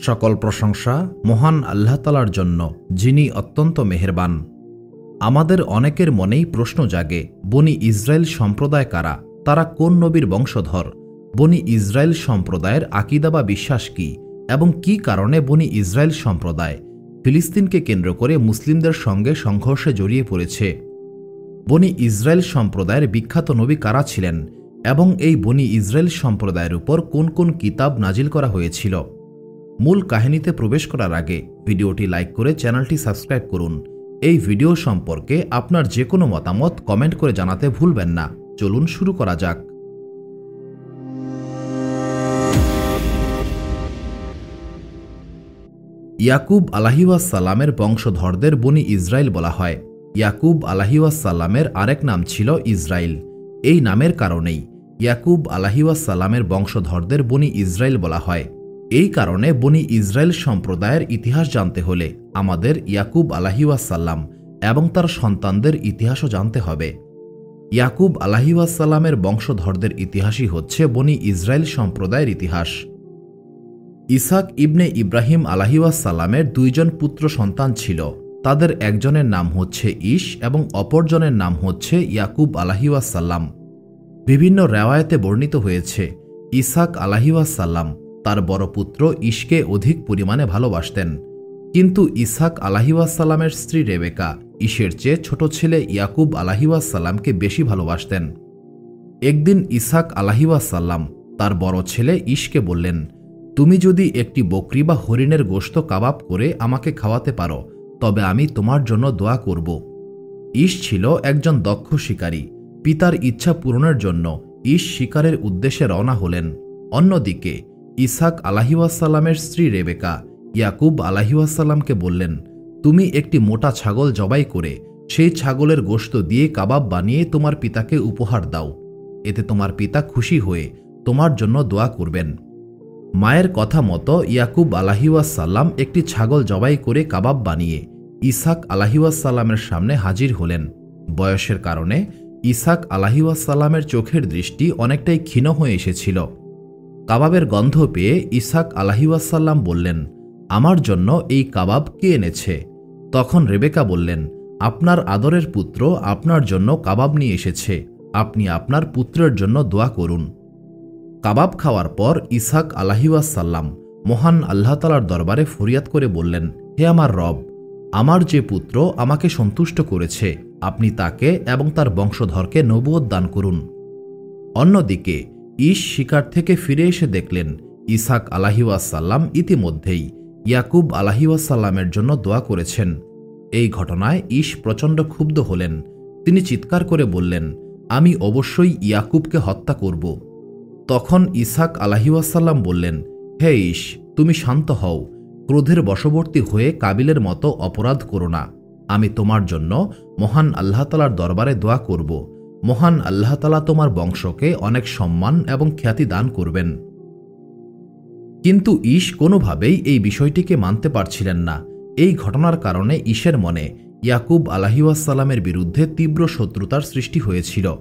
সকল প্রশংসা মহান আল্লাহ তালার জন্য, যিনি অত্যন্ত মেহেরবান। আমাদের অনেকের মনেই প্রশ্ন জাগে, বনি ইসরায়েল সম্প্রদায় কারা? তারা কোন নবীর বংশধর? বনি ইসরায়েল সম্প্রদায়ের আকিদা বা বিশ্বাস কি? এবং কি কারণে বনি ইসরায়েল সম্প্রদায় ফিলিস্তিনকে কেন্দ্র করে মুসলিমদের সঙ্গে সংঘর্ষে জড়িয়ে পড়েছে? বনি ইসরায়েল সম্প্রদায়ের বিখ্যাত নবী কারা ছিলেন? এবং এই বনি ইসরায়েল সম্প্রদায়ের উপর কোন কোন কিতাব নাজিল করা হয়েছিল? মূল কাহিনীতে প্রবেশ করার আগে ভিডিওটি লাইক করে চ্যানেলটি সাবস্ক্রাইব করুন। এই ভিডিও সম্পর্কে আপনার যে কোনো মতামত কমেন্ট করে জানাতে ভুলবেন না। চলুন শুরু করা যাক। ইয়াকুব আলাহিওয়াসাল্লামের বংশধরদের বনি ইসরায়েল বলা হয়। ইয়াকুব আলাহিওয়াসাল্লামের আরেক নাম ছিল ইসরায়েল এই নামের কারণেই ইয়াকুব আলাহিওয়াসাল্লামের বংশধরদের বনি ইসরায়েল বলা হয়। এই কারণে বনি ইসরায়েল সম্প্রদায়ের ইতিহাস জানতে হলে আমাদের ইয়াকুব আলাহিওয়াসাল্লাম এবং তার সন্তানদের ইতিহাসও জানতে হবে। ইয়াকুব আলাহিওয়াসাল্লামের বংশধরদের ইতিহাসই হচ্ছে বনি ইসরায়েল সম্প্রদায়ের ইতিহাস। ইসাক ইবনে ইব্রাহিম আলাহিওয়াসাল্লামের দুইজন পুত্র সন্তান ছিল। তাদের একজনের নাম হচ্ছে ইশ এবং অপরজনের নাম হচ্ছে ইয়াকুব আলাহিওয়াসাল্লাম। বিভিন্ন রেওয়ায়তে বর্ণিত হয়েছে, ইসাক আলাহিওয়াসাল্লাম তার বড় পুত্র ইশকে অধিক পরিমাণে ভালোবাসতেন। কিন্তু ইসাক আলাহিওয়াসাল্লামের স্ত্রী রেবেকা ইশের চেয়ে ছোট ছেলে ইয়াকুব আলাহিওয়াসাল্লামকে বেশি ভালোবাসতেন। একদিন ইসাক আলাহিওয়াসাল্লাম তার বড় ছেলে ইশকে বললেন, তুমি যদি একটি বকরি বা হরিণের গোশত কাবাব করে আমাকে খাওয়াতে পারো, তবে আমি তোমার জন্য দোয়া করব। ইশ ছিল একজন দক্ষ শিকারী। পিতার ইচ্ছা পূরণের জন্য ইশ শিকারের উদ্দেশ্যে রওনা হলেন। অন্যদিকে ইসাক আলাহিওয়াসাল্লামের স্ত্রী রেবেকা ইয়াকুব আলাহিওয়াসাল্লামকে বললেন, তুমি একটি মোটা ছাগল জবাই করে সেই ছাগলের গোশত দিয়ে কাবাব বানিয়ে তোমার পিতাকে উপহার দাও। এতে তোমার পিতা খুশি হয়ে তোমার জন্য দোয়া করবেন। মায়ের কথা মতো ইয়াকুব আলাহিওয়াসাল্লাম একটি ছাগল জবাই করে কাবাব বানিয়ে ইসাক আলাহিওয়াসাল্লামের সামনে হাজির হলেন। বয়সের কারণে ইসাক আলাহিওয়াসাল্লামের চোখের দৃষ্টি অনেকটাই ক্ষীণ হয়ে এসেছিল। কাবাবের গন্ধ পেয়ে ইসাক আলাহিওয়াসাল্লাম বললেন, আমার জন্য এই কাবাব কে এনেছে? তখন রেবেকা বললেন, আপনার আদরের পুত্র আপনার জন্য কাবাব নিয়ে এসেছে। আপনি আপনার পুত্রের জন্য দোয়া করুন। কাবাব খাওয়ার পর ইসাক আলাহিওয়াসাল্লাম মহান আল্লাহ তালার দরবারে ফরিয়াদ করে বললেন, হে আমার রব, আমার যে পুত্র আমাকে সন্তুষ্ট করেছে, আপনি তাকে এবং তার বংশধরকে নবুয়ত দান করুন। অন্যদিকে ইশ শিকার থেকে ফিরে এসে দেখলেন ইসাক আলাহিওয়াসাল্লাম ইতিমধ্যেই ইয়াকুব আলাহিওয়াসাল্লামের জন্য দোয়া করেছেন। এই ঘটনায় ইশ প্রচণ্ড ক্ষুব্ধ হলেন। তিনি চিৎকার করে বললেন, আমি অবশ্যই ইয়াকুবকে হত্যা করব। তখন ইসাক আলাহিওয়াসাল্লাম বললেন, হে ইশ তুমি শান্ত হও। ক্রোধের বশবর্তী হয়ে কাবিলের মতো অপরাধ করো না। আমি তোমার জন্য মহান আল্লাহতালার দরবারে দোয়া করব। মহান আল্লাহতালা তোমার বংশকে অনেক সম্মান এবং খ্যাতি দান করবেন। কিন্তু ঈশ কোনোভাবেই এই বিষয়টিকে মানতে পারছিলেন না। এই ঘটনার কারণে ঈশের মনে ইয়াকুব আলাহিউসালামের বিরুদ্ধে তীব্র শত্রুতার সৃষ্টি হয়েছিল।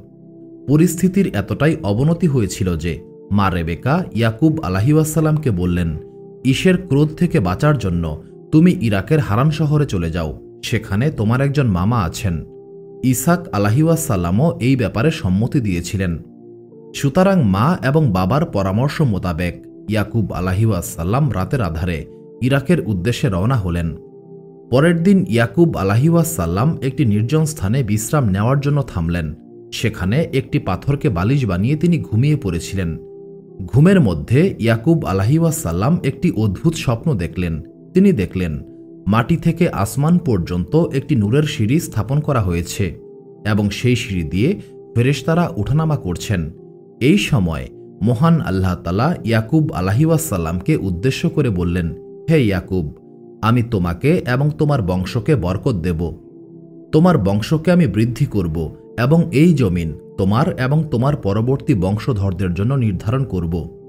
পরিস্থিতির এতটাই অবনতি হয়েছিল যে মা রেবেকা ইয়াকুব আলাহিউসালামকে বললেন, ঈশের ক্রোধ থেকে বাঁচার জন্য তুমি ইরাকের হারান শহরে চলে যাও। সেখানে তোমার একজন মামা আছেন। ইসাক আলাহিউসাল্লামও এই ব্যাপারে সম্মতি দিয়েছিলেন। সুতরাং মা এবং বাবার পরামর্শ মোতাবেক ইয়াকুব আলাহিউসাল্লাম রাতের আধারে ইরাকের উদ্দেশ্যে রওনা হলেন। পরের দিন ইয়াকুব আলাহিউসাল্লাম একটি নির্জন স্থানে বিশ্রাম নেওয়ার জন্য থামলেন। সেখানে একটি পাথরকে বালিশ বানিয়ে তিনি ঘুমিয়ে পড়েছিলেন। ঘুমের মধ্যে ইয়াকুব আলাহিউসাল্লাম একটি অদ্ভুত স্বপ্ন দেখলেন। তিনি দেখলেন মাটি থেকে আসমান পর্যন্ত একটি নূরের সিঁড়ি স্থাপন করা হয়েছে এবং সেই সিঁড়ি দিয়ে ফেরেশতারা উঠানামা করছেন। এই সময় মহান আল্লাহ তালা ইয়াকুব আলাহিউসাল্লামকে উদ্দেশ্য করে বললেন, হে ইয়াকুব, আমি তোমাকে এবং তোমার বংশকে বরকত দেব। তোমার বংশকে আমি বৃদ্ধি করব এবং এই জমিন তোমার এবং তোমার পরবর্তী বংশধরদের জন্য নির্ধারণ করব।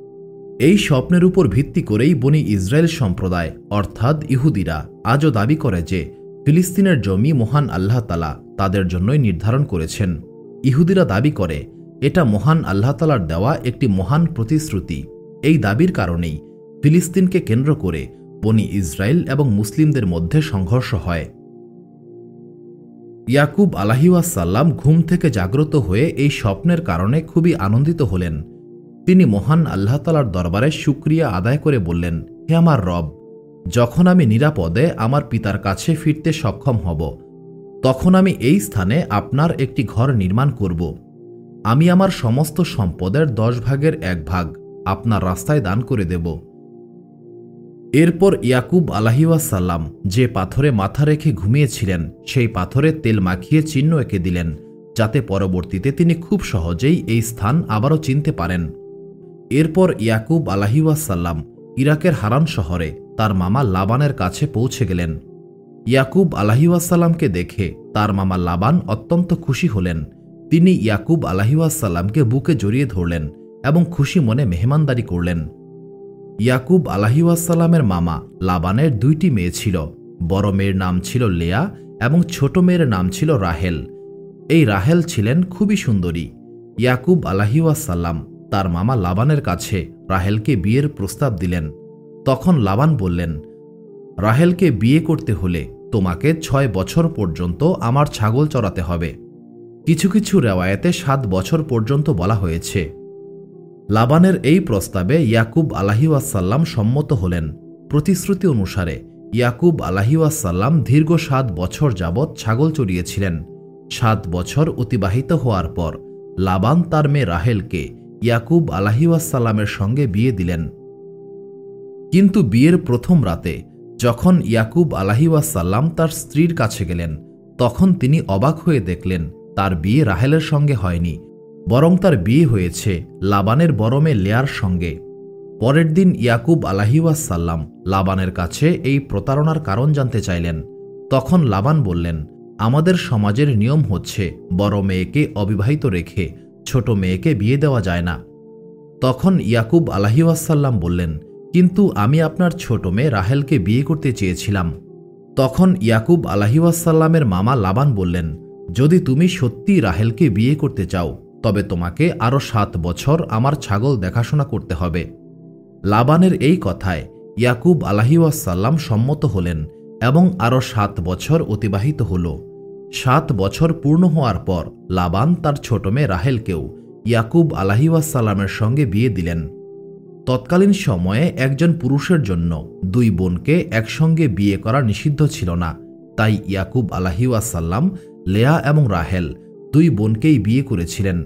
এই স্বপ্নের উপর ভিত্তি করেই বনি ইসরায়েল সম্প্রদায়, অর্থাৎ ইহুদিরা, আজও দাবি করে যে ফিলিস্তিনের জমি মহান আল্লাহ তালা তাদের জন্যই নির্ধারণ করেছেন। ইহুদিরা দাবি করে, এটা মহান আল্লাহ তালার দেওয়া একটি মহান প্রতিশ্রুতি। এই দাবির কারণেই ফিলিস্তিনকে কেন্দ্র করে বনি ইসরায়েল এবং মুসলিমদের মধ্যে সংঘর্ষ হয়। ইয়াকুব আলাহিউসাল্লাম ঘুম থেকে জাগ্রত হয়ে এই স্বপ্নের কারণে খুবই আনন্দিত হলেন। তিনি মহান আল্লাহ তালার দরবারে সুক্রিয়া আদায় করে বললেন, হে আমার রব, যখন আমি নিরাপদে আমার পিতার কাছে ফিরতে সক্ষম হব, তখন আমি এই স্থানে আপনার একটি ঘর নির্মাণ করব। আমি আমার সমস্ত সম্পদের দশ ভাগের এক ভাগ আপনার রাস্তায় দান করে দেব। এরপর ইয়াকুব আলাহিউসাল্লাম যে পাথরে মাথা রেখে ঘুমিয়েছিলেন, সেই পাথরে তেল মাখিয়ে চিহ্ন এঁকে দিলেন, যাতে পরবর্তীতে তিনি খুব সহজেই এই স্থান আবারও চিনতে পারেন। এরপর ইয়াকুব আলাহিউসাল্লাম ইরাকের হারান শহরে তার মামা লাবানের কাছে পৌঁছে গেলেন। ইয়াকুব আলাহিউসাল্লামকে দেখে তার মামা লাবান অত্যন্ত খুশি হলেন। তিনি ইয়াকুব আলাহিউসাল্লামকে বুকে জড়িয়ে ধরলেন এবং খুশি মনে মেহমানদারি করলেন। ইয়াকুব আলাহিউসাল্লামের মামা লাবানের দুইটি মেয়ে ছিল। বড় মেয়ের নাম ছিল লেয়া এবং ছোট মেয়ের নাম ছিল রাহেল। এই রাহেল ছিলেন খুবই সুন্দরী। ইয়াকুব আলাহিউসাল্লাম তার মামা লাবানের কাছে রাহেলকে বিয়ের প্রস্তাব দিলেন। তখন লাবান বললেন, রাহেলকে বিয়ে করতে হলে তোমাকে ছয় বছর পর্যন্ত আমার ছাগল চড়াতে হবে। কিছু কিছু রেওয়ায়তে সাত বছর পর্যন্ত বলা হয়েছে। লাবানের এই প্রস্তাবে ইয়াকুব আলাহিউসাল্লাম সম্মত হলেন। প্রতিশ্রুতি অনুসারে ইয়াকুব আলাহিউসাল্লাম দীর্ঘ সাত বছর যাবৎ ছাগল চড়িয়েছিলেন। সাত বছর অতিবাহিত হওয়ার পর লাবান তার মেয়ে রাহেলকে ইয়াকুব আলাহিউসাল্লামের সঙ্গে বিয়ে দিলেন। কিন্তু বিয়ের প্রথম রাতে, যখন ইয়াকুব আলাহিউসাল্লাম তার স্ত্রীর কাছে গেলেন, তখন তিনি অবাক হয়ে দেখলেন, তার বিয়ে রাহেলের সঙ্গে হয়নি, বরং তার বিয়ে হয়েছে লাবানের বরমে লেয়ার সঙ্গে। পরের দিন ইয়াকুব আলাহিউসাল্লাম লাবানের কাছে এই প্রতারণার কারণ জানতে চাইলেন। তখন লাবান বললেন, আমাদের সমাজের নিয়ম হচ্ছে বড় মেয়েকে অবিবাহিত রেখে ছোট মেয়েকে বিয়ে দেওয়া যায় না। তখন ইয়াকুব আলাহিউসাল্লাম বললেন, কিন্তু আমি আপনার ছোট মেয়ে রাহেলকে বিয়ে করতে চেয়েছিলাম। তখন ইয়াকুব আলাহিউসাল্লামের মামা লাবান বললেন, যদি তুমি সত্যি রাহেলকে বিয়ে করতে চাও, তবে তোমাকে আরও সাত বছর আমার ছাগল দেখাশোনা করতে হবে। লাবানের এই কথায় ইয়াকুব আলাহিউসাল্লাম সম্মত হলেন এবং আরও সাত বছর অতিবাহিত হল। সাত বছর পূর্ণ হওয়ার পর লাবান তার ছোট মেয়ে রাহেলকেও ইয়াকুব আলাহিউসাল্লামের সঙ্গে বিয়ে দিলেন। তৎকালীন সময়ে একজন পুরুষের জন্য দুই বোনকে একসঙ্গে বিয়ে করা নিষিদ্ধ ছিল না, তাই ইয়াকুব আলাহিউসাল্লাম লেয়া এবং রাহেল দুই বোনকেই বিয়ে করেছিলেন।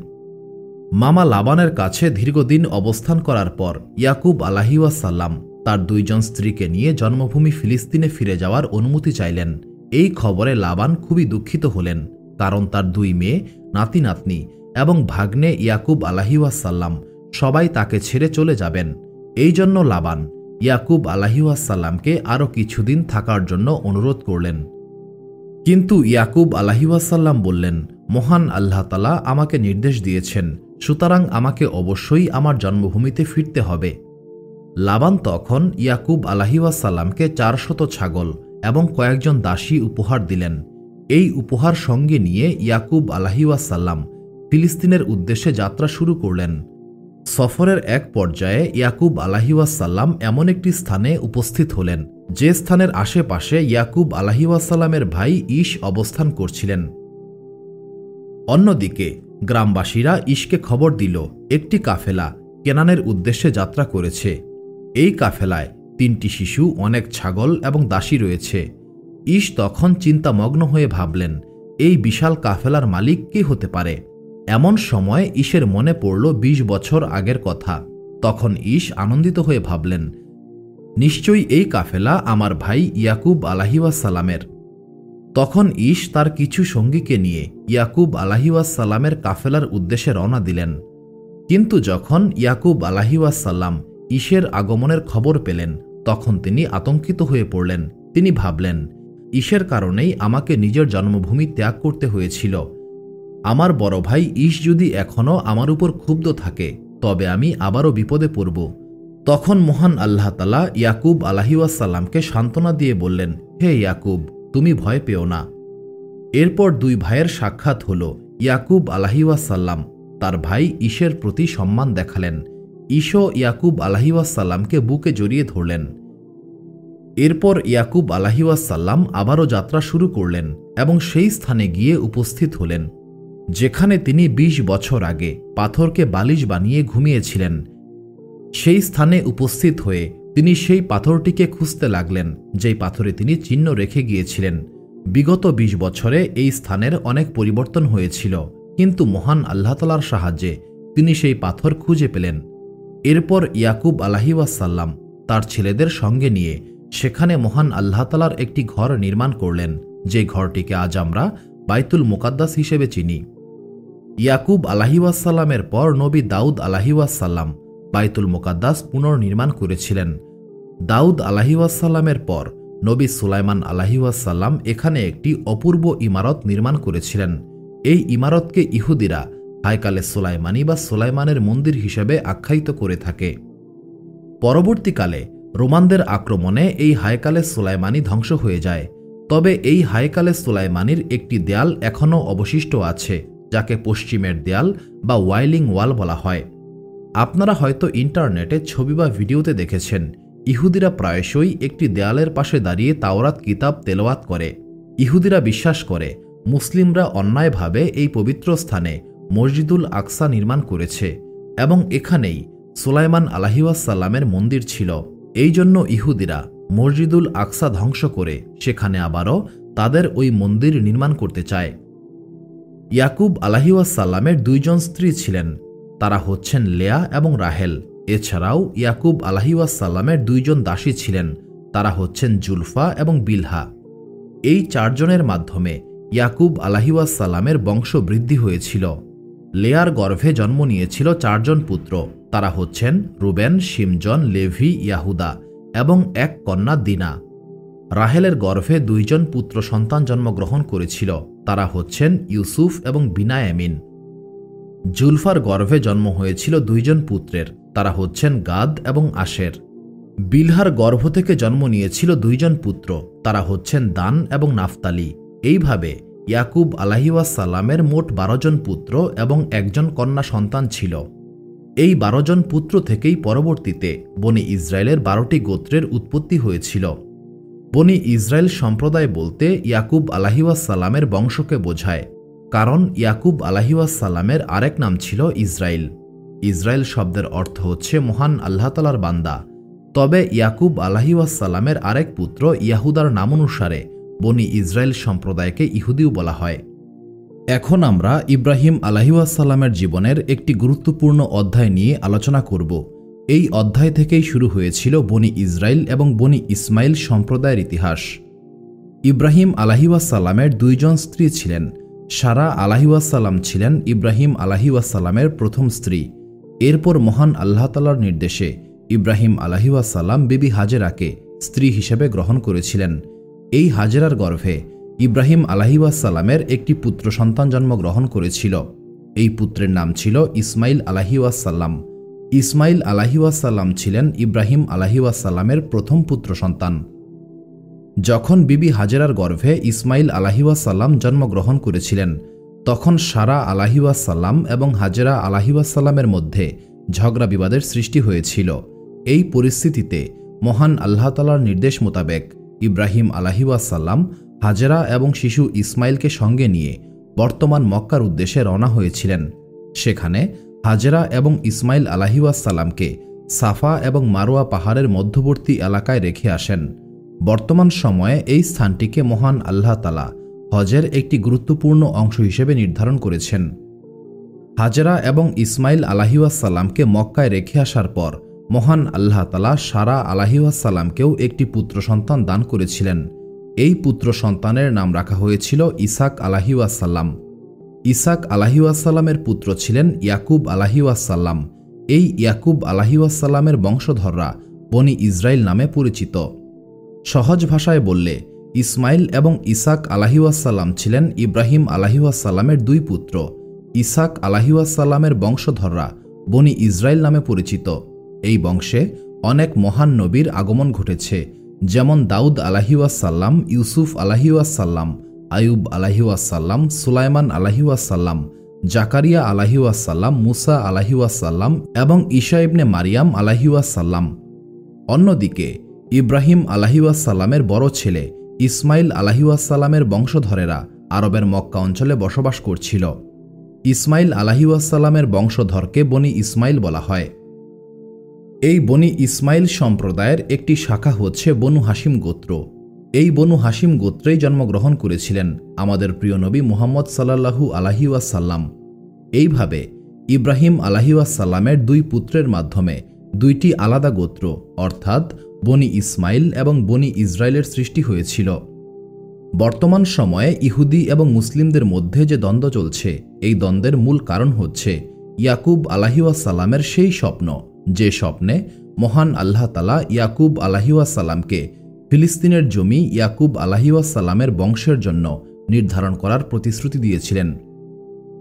মামা লাবানের কাছে দীর্ঘদিন অবস্থান করার পর ইয়াকুব আলাহিউসাল্লাম তার দুইজন স্ত্রীকে নিয়ে জন্মভূমি ফিলিস্তিনে ফিরে যাওয়ার অনুমতি চাইলেন। এই খবরে লাবান খুবই দুঃখিত হলেন, কারণ তার দুই মেয়ে, নাতি নাতনি এবং ভাগ্নে ইয়াকুব আলাহিউসাল্লাম সবাই তাকে ছেড়ে চলে যাবেন। এই জন্য লাবান ইয়াকুব আলাহিউসাল্লামকে আরও কিছুদিন থাকার জন্য অনুরোধ করলেন। কিন্তু ইয়াকুব আলাহিউসাল্লাম বললেন, মহান আল্লাহ তালা আমাকে নির্দেশ দিয়েছেন, সুতরাং আমাকে অবশ্যই আমার জন্মভূমিতে ফিরতে হবে। লাবান তখন ইয়াকুব আলাহিউসাল্লামকে চারশত ছাগল এবং কয়েকজন দাসী উপহার দিলেন। এই উপহার সঙ্গে নিয়ে ইয়াকুব আলাহিউসাল্লাম ফিলিস্তিনের উদ্দেশ্যে যাত্রা শুরু করলেন। সফরের এক পর্যায়ে ইয়াকুব আলাহিউসাল্লাম এমন একটি স্থানে উপস্থিত হলেন, যে স্থানের আশেপাশে ইয়াকুব আলাহিউসাল্লামের ভাই ইশ অবস্থান করছিলেন। অন্যদিকে, গ্রামবাসীরা ইশকে খবর দিল, একটি কাফেলা কেনানের উদ্দেশ্যে যাত্রা করেছে। এই কাফেলায় তিনটি শিশু, অনেক ছাগল এবং দাসী রয়েছে। ইশ তখন চিন্তামগ্ন হয়ে ভাবলেন, এই বিশাল কাফেলার মালিক কে হতে পারে? এমন সময় ঈশের মনে পড়ল ২০ বছর আগের কথা। তখন ঈশ আনন্দিত হয়ে ভাবলেন, নিশ্চয়ই এই কাফেলা আমার ভাই ইয়াকুব আলাহিওয়াসালামের তখন ঈশ তার কিছু সঙ্গীকে নিয়ে ইয়াকুব আলাহিওয়াসাল্লামের কাফেলার উদ্দেশ্যে রওনা দিলেন। কিন্তু যখন ইয়াকুব আলাহিওয়াসাল্লাম ঈশের আগমনের খবর পেলেন তখন তিনি আতঙ্কিত হয়ে পড়লেন। তিনি ভাবলেন, ঈশের কারণেই আমাকে নিজের জন্মভূমি ত্যাগ করতে হয়েছিল। আমার বড় ভাই ঈশ যদি এখনও আমার উপর ক্ষুব্ধ থাকে, তবে আমি আবারও বিপদে পড়ব। তখন মহান আল্লাহ তালা ইয়াকুব আলাহিউসাল্লামকে সান্ত্বনা দিয়ে বললেন, হে ইয়াকুব, তুমি ভয় পেও না। এরপর দুই ভাইয়ের সাক্ষাৎ হল। ইয়াকুব আলাহিউসাল্লাম তার ভাই ঈশের প্রতি সম্মান দেখালেন। ঈশো ইয়াকুব আলাহিওয়াসাল্লামকে বুকে জড়িয়ে ধরলেন। এরপর ইয়াকুব আলাহিওয়াসাল্লাম আবারও যাত্রা শুরু করলেন এবং সেই স্থানে গিয়ে উপস্থিত হলেন, যেখানে তিনি ২০ বছর আগে পাথরকে বালিশ বানিয়ে ঘুমিয়েছিলেন। সেই স্থানে উপস্থিত হয়ে তিনি সেই পাথরটিকে খুঁজতে লাগলেন, যেই পাথরে তিনি চিহ্ন রেখে গিয়েছিলেন। বিগত ২০ বছরে এই স্থানের অনেক পরিবর্তন হয়েছিল, কিন্তু মহান আল্লাহতালার সাহায্যে তিনি সেই পাথর খুঁজে পেলেন। এরপর ইয়াকুব আলাহিওয়াসাল্লাম তার ছেলেদের সঙ্গে নিয়ে সেখানে মহান আল্লাহতালার একটি ঘর নির্মাণ করলেন, যে ঘরটিকে আজ আমরা বাইতুল মোকাদ্দাস হিসেবে চিনি। ইয়াকুব আলাহিওয়াসাল্লামের পর নবী দাউদ আলাহিওয়াসাল্লাম বাইতুল মোকাদ্দাস পুনর্নির্মাণ করেছিলেন। দাউদ আলাহিওয়াসাল্লামের পর নবী সুলাইমান আলাহিওয়াসাল্লাম এখানে একটি অপূর্ব ইমারত নির্মাণ করেছিলেন। এই ইমারতকে ইহুদিরা হায়কালে সোলাইমানি বা সোলাইমানের মন্দির হিসেবে আখ্যায়িত করে থাকে। পরবর্তীকালে রোমানদের আক্রমণে এই হায়কালে সোলাইমানি ধ্বংস হয়ে যায়। তবে এই হায়কালে সোলাইমানির একটি দেয়াল এখনও অবশিষ্ট আছে, যাকে পশ্চিমের দেয়াল বা ওয়াইলিং ওয়াল বলা হয়। আপনারা হয়তো ইন্টারনেটে ছবি বা ভিডিওতে দেখেছেন, ইহুদিরা প্রায়শই একটি দেয়ালের পাশে দাঁড়িয়ে তাওরাত, কিতাব তেলোয়াত করে। ইহুদিরা বিশ্বাস করে, মুসলিমরা অন্যায়ভাবে এই পবিত্র স্থানে মসজিদুল আকসা নির্মাণ করেছে এবং এখানেই সুলাইমান আলাহিউসাল্লামের মন্দির ছিল। এই জন্য ইহুদিরা মসজিদুল আকসা ধ্বংস করে সেখানে আবারও তাদের ওই মন্দির নির্মাণ করতে চায়। ইয়াকুব আলাহিউসাল্লামের দুইজন স্ত্রী ছিলেন, তারা হচ্ছেন লেয়া এবং রাহেল। এছাড়াও ইয়াকুব আলাহিউসাল্লামের দুইজন দাসী ছিলেন, তারা হচ্ছেন জুলফা এবং বিলহা। এই চারজনের মাধ্যমে ইয়াকুব আলাহিউসাল্লামের বংশ বৃদ্ধি হয়েছিল। লেয়ার গর্ভে জন্ম নিয়েছিল চারজন পুত্র। তারা হচ্ছেন রুবেন শিমজন লেভি, ইয়াহুদা এবং এক কন্যা দিনা। রাহেলের গর্ভে দুইজন পুত্র সন্তান জন্মগ্রহণ করেছিল। তারা হচ্ছেন ইউসুফ এবং বিনায়ামিন। জুলফার গর্ভে জন্ম হয়েছিল দুইজন পুত্রের। তারা হচ্ছেন গাদ এবং আশের। বিলহার গর্ভ থেকে জন্ম নিয়েছিল দুইজন পুত্র। তারা হচ্ছেন দান এবং নাফতালি। এইভাবে ইয়াকুব আলাহিওয়াসাল্লামের মোট বারো জন পুত্র এবং একজন কন্যা সন্তান ছিল। এই বারো জন পুত্র থেকেই পরবর্তীতে বনি ইসরায়েলের বারোটি গোত্রের উৎপত্তি হয়েছিল। বনি ইসরায়েল সম্প্রদায় বলতে ইয়াকুব আলাহিওয়াসাল্লামের বংশকে বোঝায়, কারণ ইয়াকুব আলাহিওয়াসাল্লামের আরেক নাম ছিল ইসরায়েল। ইসরায়েল শব্দের অর্থ হচ্ছে মহান আল্লাহতালার বান্দা। তবে ইয়াকুব আলাহিওয়াসাল্লামের আরেক পুত্র ইয়াহুদার নামানুসারে বনি ইসরায়েল সম্প্রদায়কে ইহুদিও বলা হয়। এখন আমরা ইব্রাহিম আলাহিউসাল্লামের জীবনের একটি গুরুত্বপূর্ণ অধ্যায় নিয়ে আলোচনা করব। এই অধ্যায় থেকেই শুরু হয়েছিল বনি ইসরায়েল এবং বনি ইসমাইল সম্প্রদায়ের ইতিহাস। ইব্রাহিম আলাহিউসাল্লামের দুইজন স্ত্রী ছিলেন। সারা আলাহিউসাল্লাম ছিলেন ইব্রাহিম আলাহিউসাল্লামের প্রথম স্ত্রী। এরপর মহান আল্লাহতালার নির্দেশে ইব্রাহিম আলাহিউসাল্লাম বিবি হাজেরাকে স্ত্রী হিসেবে গ্রহণ করেছিলেন। এই হাজেরার গর্ভে ইব্রাহিম আলাহিউসাল্লামের একটি পুত্র সন্তান জন্মগ্রহণ করেছিল। এই পুত্রের নাম ছিল ইসমাইল আলাহিউসাল্লাম ইসমাইল আলাহিউসাল্লাম ছিলেন ইব্রাহিম আলাহিউসাল্লামের প্রথম পুত্র সন্তান। যখন বিবি হাজেরার গর্ভে ইসমাইল আলাহিউসাল্লাম জন্মগ্রহণ করেছিলেন, তখন সারা আলাহিউসাল্লাম এবং হাজেরা আলাহিউসাল্লামের মধ্যে ঝগড়া বিবাদের সৃষ্টি হয়েছিল। এই পরিস্থিতিতে মহান আল্লাহতালার নির্দেশ মোতাবেক ইব্রাহিম আলাহিউসাল্লাম হাজেরা এবং শিশু ইসমাইলকে সঙ্গে নিয়ে বর্তমান মক্কার উদ্দেশ্যে রওনা হয়েছিলেন। সেখানে হাজেরা এবং ইসমাইল আলাহিউসাল্লামকে সাফা এবং মারোয়া পাহাড়ের মধ্যবর্তী এলাকায় রেখে আসেন। বর্তমান সময়ে এই স্থানটিকে মহান আল্লাহ তালা হজের একটি গুরুত্বপূর্ণ অংশ হিসেবে নির্ধারণ করেছেন। হাজেরা এবং ইসমাইল আলাহিউসাল্লামকে মক্কায় রেখে আসার পর মহান আল্লাহ তালা সারা আলাহিউসাল্লামকেও একটি পুত্র সন্তান দান করেছিলেন। এই পুত্র সন্তানের নাম রাখা হয়েছিল ইসাক আলাহিউসাল্লাম ইসাক আলাহিউসাল্লামের পুত্র ছিলেন ইয়াকুব আলাহিউসাল্লাম এই ইয়াকুব আলাহিউসাল্লামের বংশধররা বনি ইসরায়েল নামে পরিচিত। সহজ ভাষায় বললে, ইসমাইল এবং ইসাক আলাহিউসাল্লাম ছিলেন ইব্রাহিম আলাহিউসাল্লামের দুই পুত্র। ইসাক আলাহিউসাল্লামের বংশধররা বনি ইসরায়েল নামে পরিচিত। এই বংশে অনেক মহান নবীর আগমন ঘটেছে, যেমন দাউদ আলাহিউসাল্লাম ইউসুফ আলাহিউসাল্লাম আয়ুব আলাহিউসাল্লাম সুলাইমান আলাহিউসাল্লাম জাকারিয়া আলাহিউসাল্লাম মুসা আলাহিউসাল্লাম এবং ঈশা ইবনে মারিয়াম আলাহিউসাল্লাম অন্যদিকে, ইব্রাহিম আলাহিউসাল্লামের বড় ছেলে ইসমাইল আলাহিউসাল্লামের বংশধরেরা আরবের মক্কা অঞ্চলে বসবাস করছিল। ইসমাইল আলাহিউসাল্লামের বংশধরকে বনি ইসমাইল বলা হয়। এই বনি ইসমাইল সম্প্রদায়ের একটি শাখা হচ্ছে বনু হাসিম গোত্র। এই বনু হাসিম গোত্রেই জন্মগ্রহণ করেছিলেন আমাদের প্রিয় নবী মুহাম্মদ সাল্লাহু আলাহিউসাল্লাম এইভাবে ইব্রাহিম আলাহিউসাল্লামের দুই পুত্রের মাধ্যমে দুইটি আলাদা গোত্র, অর্থাৎ বনি ইসমাইল এবং বনি ইসরায়েলের সৃষ্টি হয়েছিল। বর্তমান সময়ে ইহুদি এবং মুসলিমদের মধ্যে যে দ্বন্দ্ব চলছে, এই দ্বন্দ্বের মূল কারণ হচ্ছে ইয়াকুব আলাহিউসাল্লামের সেই স্বপ্ন। যে স্বপ্নে মহান আল্লাহ তালা ইয়াকুব আলাহিউসাল্লামকে ফিলিস্তিনের জমি ইয়াকুব আলাহিউসাল্লামের বংশের জন্য নির্ধারণ করার প্রতিশ্রুতি দিয়েছিলেন।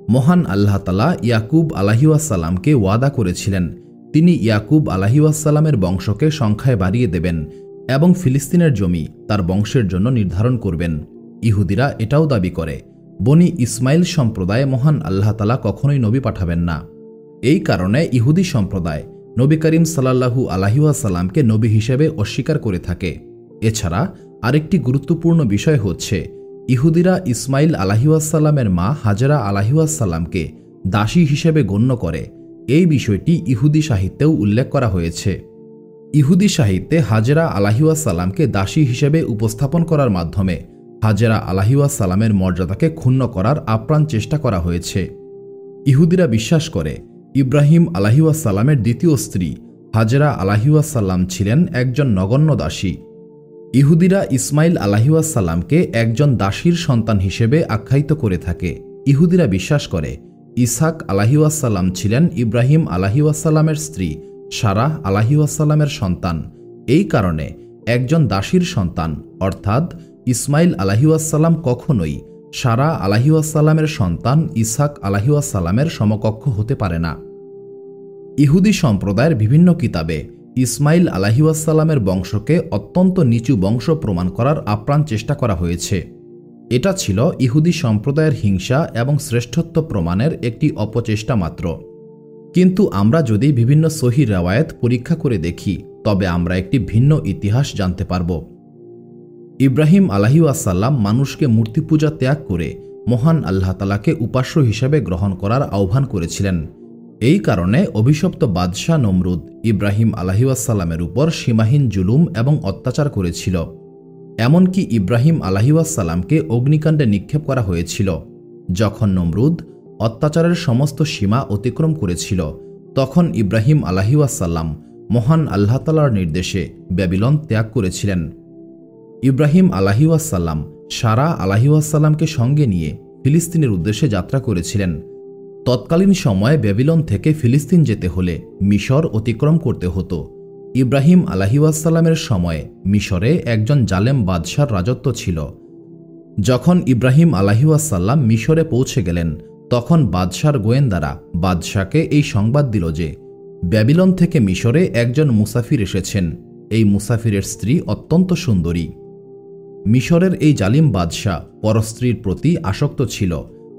মহান আল্লাহ তালা ইয়াকুব আলাহিউসাল্লামকে ওয়াদা করেছিলেন, তিনি ইয়াকুব আলাহিউসাল্লামের বংশকে সংখ্যায় বাড়িয়ে দেবেন এবং ফিলিস্তিনের জমি তার বংশের জন্য নির্ধারণ করবেন। ইহুদিরা এটাও দাবি করে, বনি ইসমাইল সম্প্রদায় মহান আল্লাহ তালা কখনোই নবী পাঠাবেন না। এই কারণে ইহুদি সম্প্রদায় নবী করিম সাল্লাহু আলাহিউসাল্লামকে নবী হিসেবে অস্বীকার করে থাকে। এছাড়া আরেকটি গুরুত্বপূর্ণ বিষয় হচ্ছে, ইহুদিরা ইসমাইল আলাহিউসাল্লামের মা হাজারা আলাহিউসাল্লামকে দাসী হিসেবে গণ্য করে। এই বিষয়টি ইহুদি সাহিত্যেও উল্লেখ করা হয়েছে। ইহুদি সাহিত্যে হাজেরা আলাহিউসাল্লামকে দাসী হিসেবে উপস্থাপন করার মাধ্যমে হাজেরা আলাহিউসাল্লামের মর্যাদাকে ক্ষুণ্ণ করার আপ্রাণ চেষ্টা করা হয়েছে। ইহুদিরা বিশ্বাস করে ইব্রাহিম আলাহিউসাল্লামের দ্বিতীয় স্ত্রী হাজেরা আলাহিউসাল্লাম ছিলেন একজন নগণ্য দাসী। ইহুদিরা ইসমাইল আলাহিউসাল্লামকে একজন দাসীর সন্তান হিসেবে আখ্যায়িত করে থাকে। ইহুদিরা বিশ্বাস করে ইসাক আলাহিউসাল্লাম ছিলেন ইব্রাহিম আলাহিউসাল্লামের স্ত্রী সারাহ আলাহিউসাল্লামের সন্তান। এই কারণে একজন দাসীর সন্তান, অর্থাৎ ইসমাইল আলাহিউসাল্লাম কখনোই সারা আলাহিউসাল্লামের সন্তান ইসাক আলাহিউসাল্লামের সমকক্ষ হতে পারে না। ইহুদি সম্প্রদায়ের বিভিন্ন কিতাবে ইসমাইল আলাহিউসাল্লামের বংশকে অত্যন্ত নিচু বংশ প্রমাণ করার আপ্রাণ চেষ্টা করা হয়েছে। এটা ছিল ইহুদি সম্প্রদায়ের হিংসা এবং শ্রেষ্ঠত্ব প্রমাণের একটি অপচেষ্টা মাত্র। কিন্তু আমরা যদি বিভিন্ন সহি রেওয়ায়ত পরীক্ষা করে দেখি, তবে আমরা একটি ভিন্ন ইতিহাস জানতে পারব। ইব্রাহিম আলাহিউসাল্লাম মানুষকে মূর্তি পূজা ত্যাগ করে মহান আল্লাহ তালাকে উপাস্য হিসেবে গ্রহণ করার আহ্বান করেছিলেন। এই কারণে অভিশপ্ত বাদশাহ নমরুদ ইব্রাহিম আলাহিউসাল্লামের উপর সীমাহীন জুলুম এবং অত্যাচার করেছিল। এমনকি ইব্রাহিম আলাহিউসাল্লামকে অগ্নিকাণ্ডে নিক্ষেপ করা হয়েছিল। যখন নমরুদ অত্যাচারের সমস্ত সীমা অতিক্রম করেছিল, তখন ইব্রাহিম আলাহিউসাল্লাম মহান আল্লাহতালার নির্দেশে ব্যাবিলন ত্যাগ করেছিলেন। ইব্রাহিম আলাহিউসাল্লাম সারা আলাহিউসাল্লামকে সঙ্গে নিয়ে ফিলিস্তিনের উদ্দেশ্যে যাত্রা করেছিলেন। তৎকালীন সময়ে ব্যাবিলন থেকে ফিলিস্তিন যেতে হলে মিশর অতিক্রম করতে হতো। ইব্রাহিম আলাহিউসাল্লামের সময়ে মিশরে একজন জালেম বাদশার রাজত্ব ছিল। যখন ইব্রাহিম আলাহিউসাল্লাম মিশরে পৌঁছে গেলেন, তখন বাদশার গোয়েন্দারা বাদশাকে এই সংবাদ দিল যে, ব্যাবিলন থেকে মিশরে একজন মুসাফির এসেছেন। এই মুসাফিরের স্ত্রী অত্যন্ত সুন্দরী। মিশরের এই জালিম বাদশাহ পরস্ত্রীর প্রতি আসক্ত ছিল।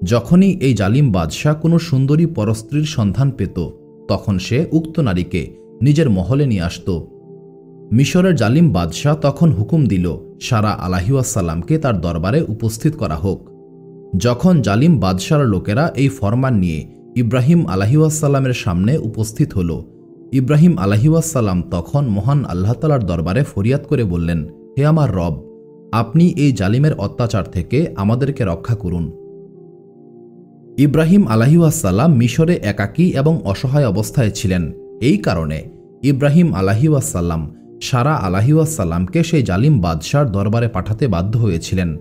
যখনই এই জালিম বাদশাহ কোনো সুন্দরী পরস্ত্রীর সন্ধান পেত, তখন সে উক্ত নারীকে নিজের মহলে নিয়ে আসত। মিশরের জালিম বাদশাহ তখন হুকুম দিল, সারা আলাহিউসাল্লামকে তার দরবারে উপস্থিত করা হোক। যখন জালিম বাদশার লোকেরা এই ফরমান নিয়ে ইব্রাহিম আলাহিউসাল্লামের সামনে উপস্থিত হল, ইব্রাহিম আলাহিউসাল্লাম তখন মহান আল্লাহতালার দরবারে ফরিয়াদ করে বললেন, হে আমার রব আপনি এই জালিমের অত্যাচার থেকে আমাদেরকে রক্ষা করুন। ইব্রাহিম আলাহিউসাল্লাম মিশরে একাকী এবং অসহায় অবস্থায় ছিলেন। এই কারণে ইব্রাহিম আলাহিউসাল্লাম সারা আলাহিউসাল্লামকে সেই জালিম বাদশার দরবারে পাঠাতে বাধ্য হয়েছিলেন।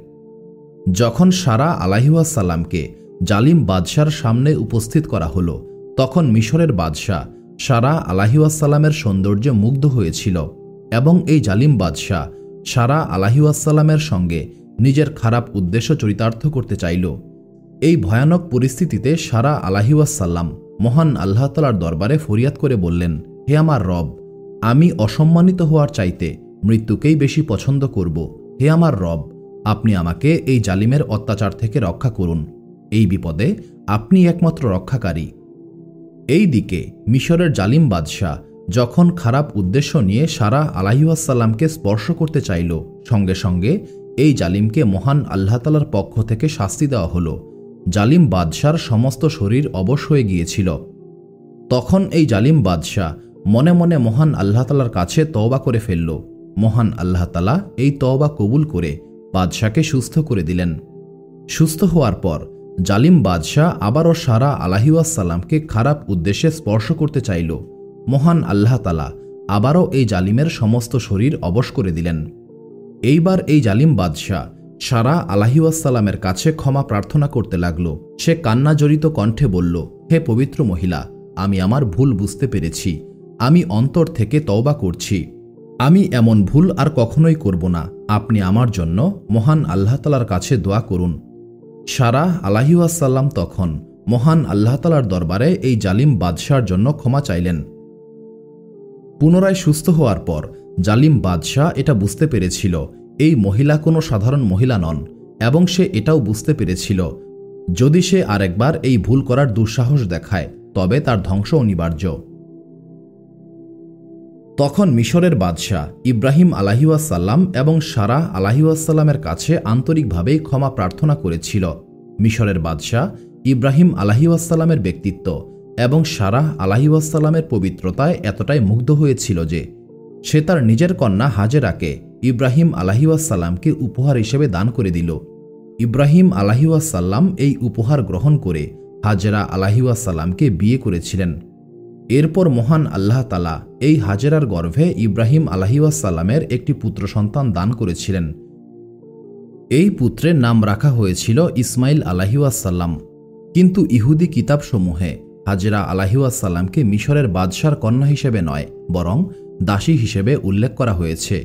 যখন সারা আলাহিউসাল্লামকে জালিম বাদশার সামনে উপস্থিত করা হল, তখন মিশরের বাদশাহ সারা আলাহিউসাল্লামের সৌন্দর্যে মুগ্ধ হয়েছিল এবং এই জালিম বাদশাহ সারা আলাহিউসাল্লামের সঙ্গে নিজের খারাপ উদ্দেশ্য চরিতার্থ করতে চাইল। এই ভয়ানক পরিস্থিতিতে সারা আলাহিউসাল্লাম মহান আল্লাহ তালার দরবারে ফরিয়াদ করে বললেন, হে আমার রব, আমি অসম্মানিত হওয়ার চাইতে মৃত্যুকেই বেশি পছন্দ করব। হে আমার রব, আপনি আমাকে এই জালিমের অত্যাচার থেকে রক্ষা করুন। এই বিপদে আপনি একমাত্র রক্ষাকারী। এই দিকে মিশরের জালিম বাদশাহ যখন খারাপ উদ্দেশ্য নিয়ে সারা আলাহিউসাল্লামকে স্পর্শ করতে চাইল, সঙ্গে সঙ্গে এই জালিমকে মহান আল্লাহতালার পক্ষ থেকে শাস্তি দেওয়া হল। জালিম বাদশার সমস্ত শরীর অবশ হয়ে গিয়েছিল। তখন এই জালিম বাদশাহ মনে মনে মহান আল্লাহতালার কাছে তওবা করে ফেলল। মহান আল্লাহতালা এই তওবা কবুল করে বাদশাকে সুস্থ করে দিলেন। সুস্থ হওয়ার পর জালিম বাদশাহ আবারও সারা আলাহিউসাল্লামকে খারাপ উদ্দেশ্যে স্পর্শ করতে চাইল। মহান আল্লাহ তালা আবারও এই জালিমের সমস্ত শরীর অবশ করে দিলেন। এইবার এই জালিম বাদশাহ সারা আলাহিউসাল্লামের কাছে ক্ষমা প্রার্থনা করতে লাগল। সে কান্নাজড়িত কণ্ঠে বলল, হে পবিত্র মহিলা, আমি আমার ভুল বুঝতে পেরেছি। আমি অন্তর থেকে তওবা করছি। আমি এমন ভুল আর কখনোই করব না। আপনি আমার জন্য মহান আল্লাহতালার কাছে দোয়া করুন। সারা আলাহিউসাল্লাম তখন মহান আল্লাহতালার দরবারে এই জালিম বাদশার জন্য ক্ষমা চাইলেন। পুনরায় সুস্থ হওয়ার পর জালিম বাদশাহ এটা বুঝতে পেরেছিল, এই মহিলা কোনো সাধারণ মহিলা নন, এবং সে এটাও বুঝতে পেরেছিল, যদি সে আরেকবার এই ভুল করার দুঃসাহস দেখায়, তবে তার ধ্বংস অনিবার্য। তখন মিশরের বাদশাহ ইব্রাহিম আলাহিউসাল্লাম এবং সারাহ আলাহিউসাল্লামের কাছে আন্তরিকভাবেই ক্ষমা প্রার্থনা করেছিল। মিশরের বাদশাহ ইব্রাহিম আলাহিউসাল্লামের ব্যক্তিত্ব এবং সারাহ আলাহিউসাল্লামের পবিত্রতায় এতটাই মুগ্ধ হয়েছিল যে সে তার নিজের কন্যা হাজেরাকে ইব্রাহিম আলাহিউসাল্লামকে উপহার হিসেবে দান করে দিল। ইব্রাহিম আলাহিউসাল্লাম এই উপহার গ্রহণ করে হাজেরা আলাহিউসাল্লামকে বিয়ে করেছিলেন। এরপর মহান আল্লাহ তালা এই হাজেরার গর্ভে ইব্রাহিম আলাহিউসাল্লামের একটি পুত্র সন্তান দান করেছিলেন। এই পুত্রের নাম রাখা হয়েছিল ইসমাইল আলাহিউসাল্লাম কিন্তু ইহুদি কিতাবসমূহে হাজেরা আলাহিউসাল্লামকে মিশরের বাদশার কন্যা হিসেবে নয়, বরং দাসী হিসেবে উল্লেখ করা হয়েছে।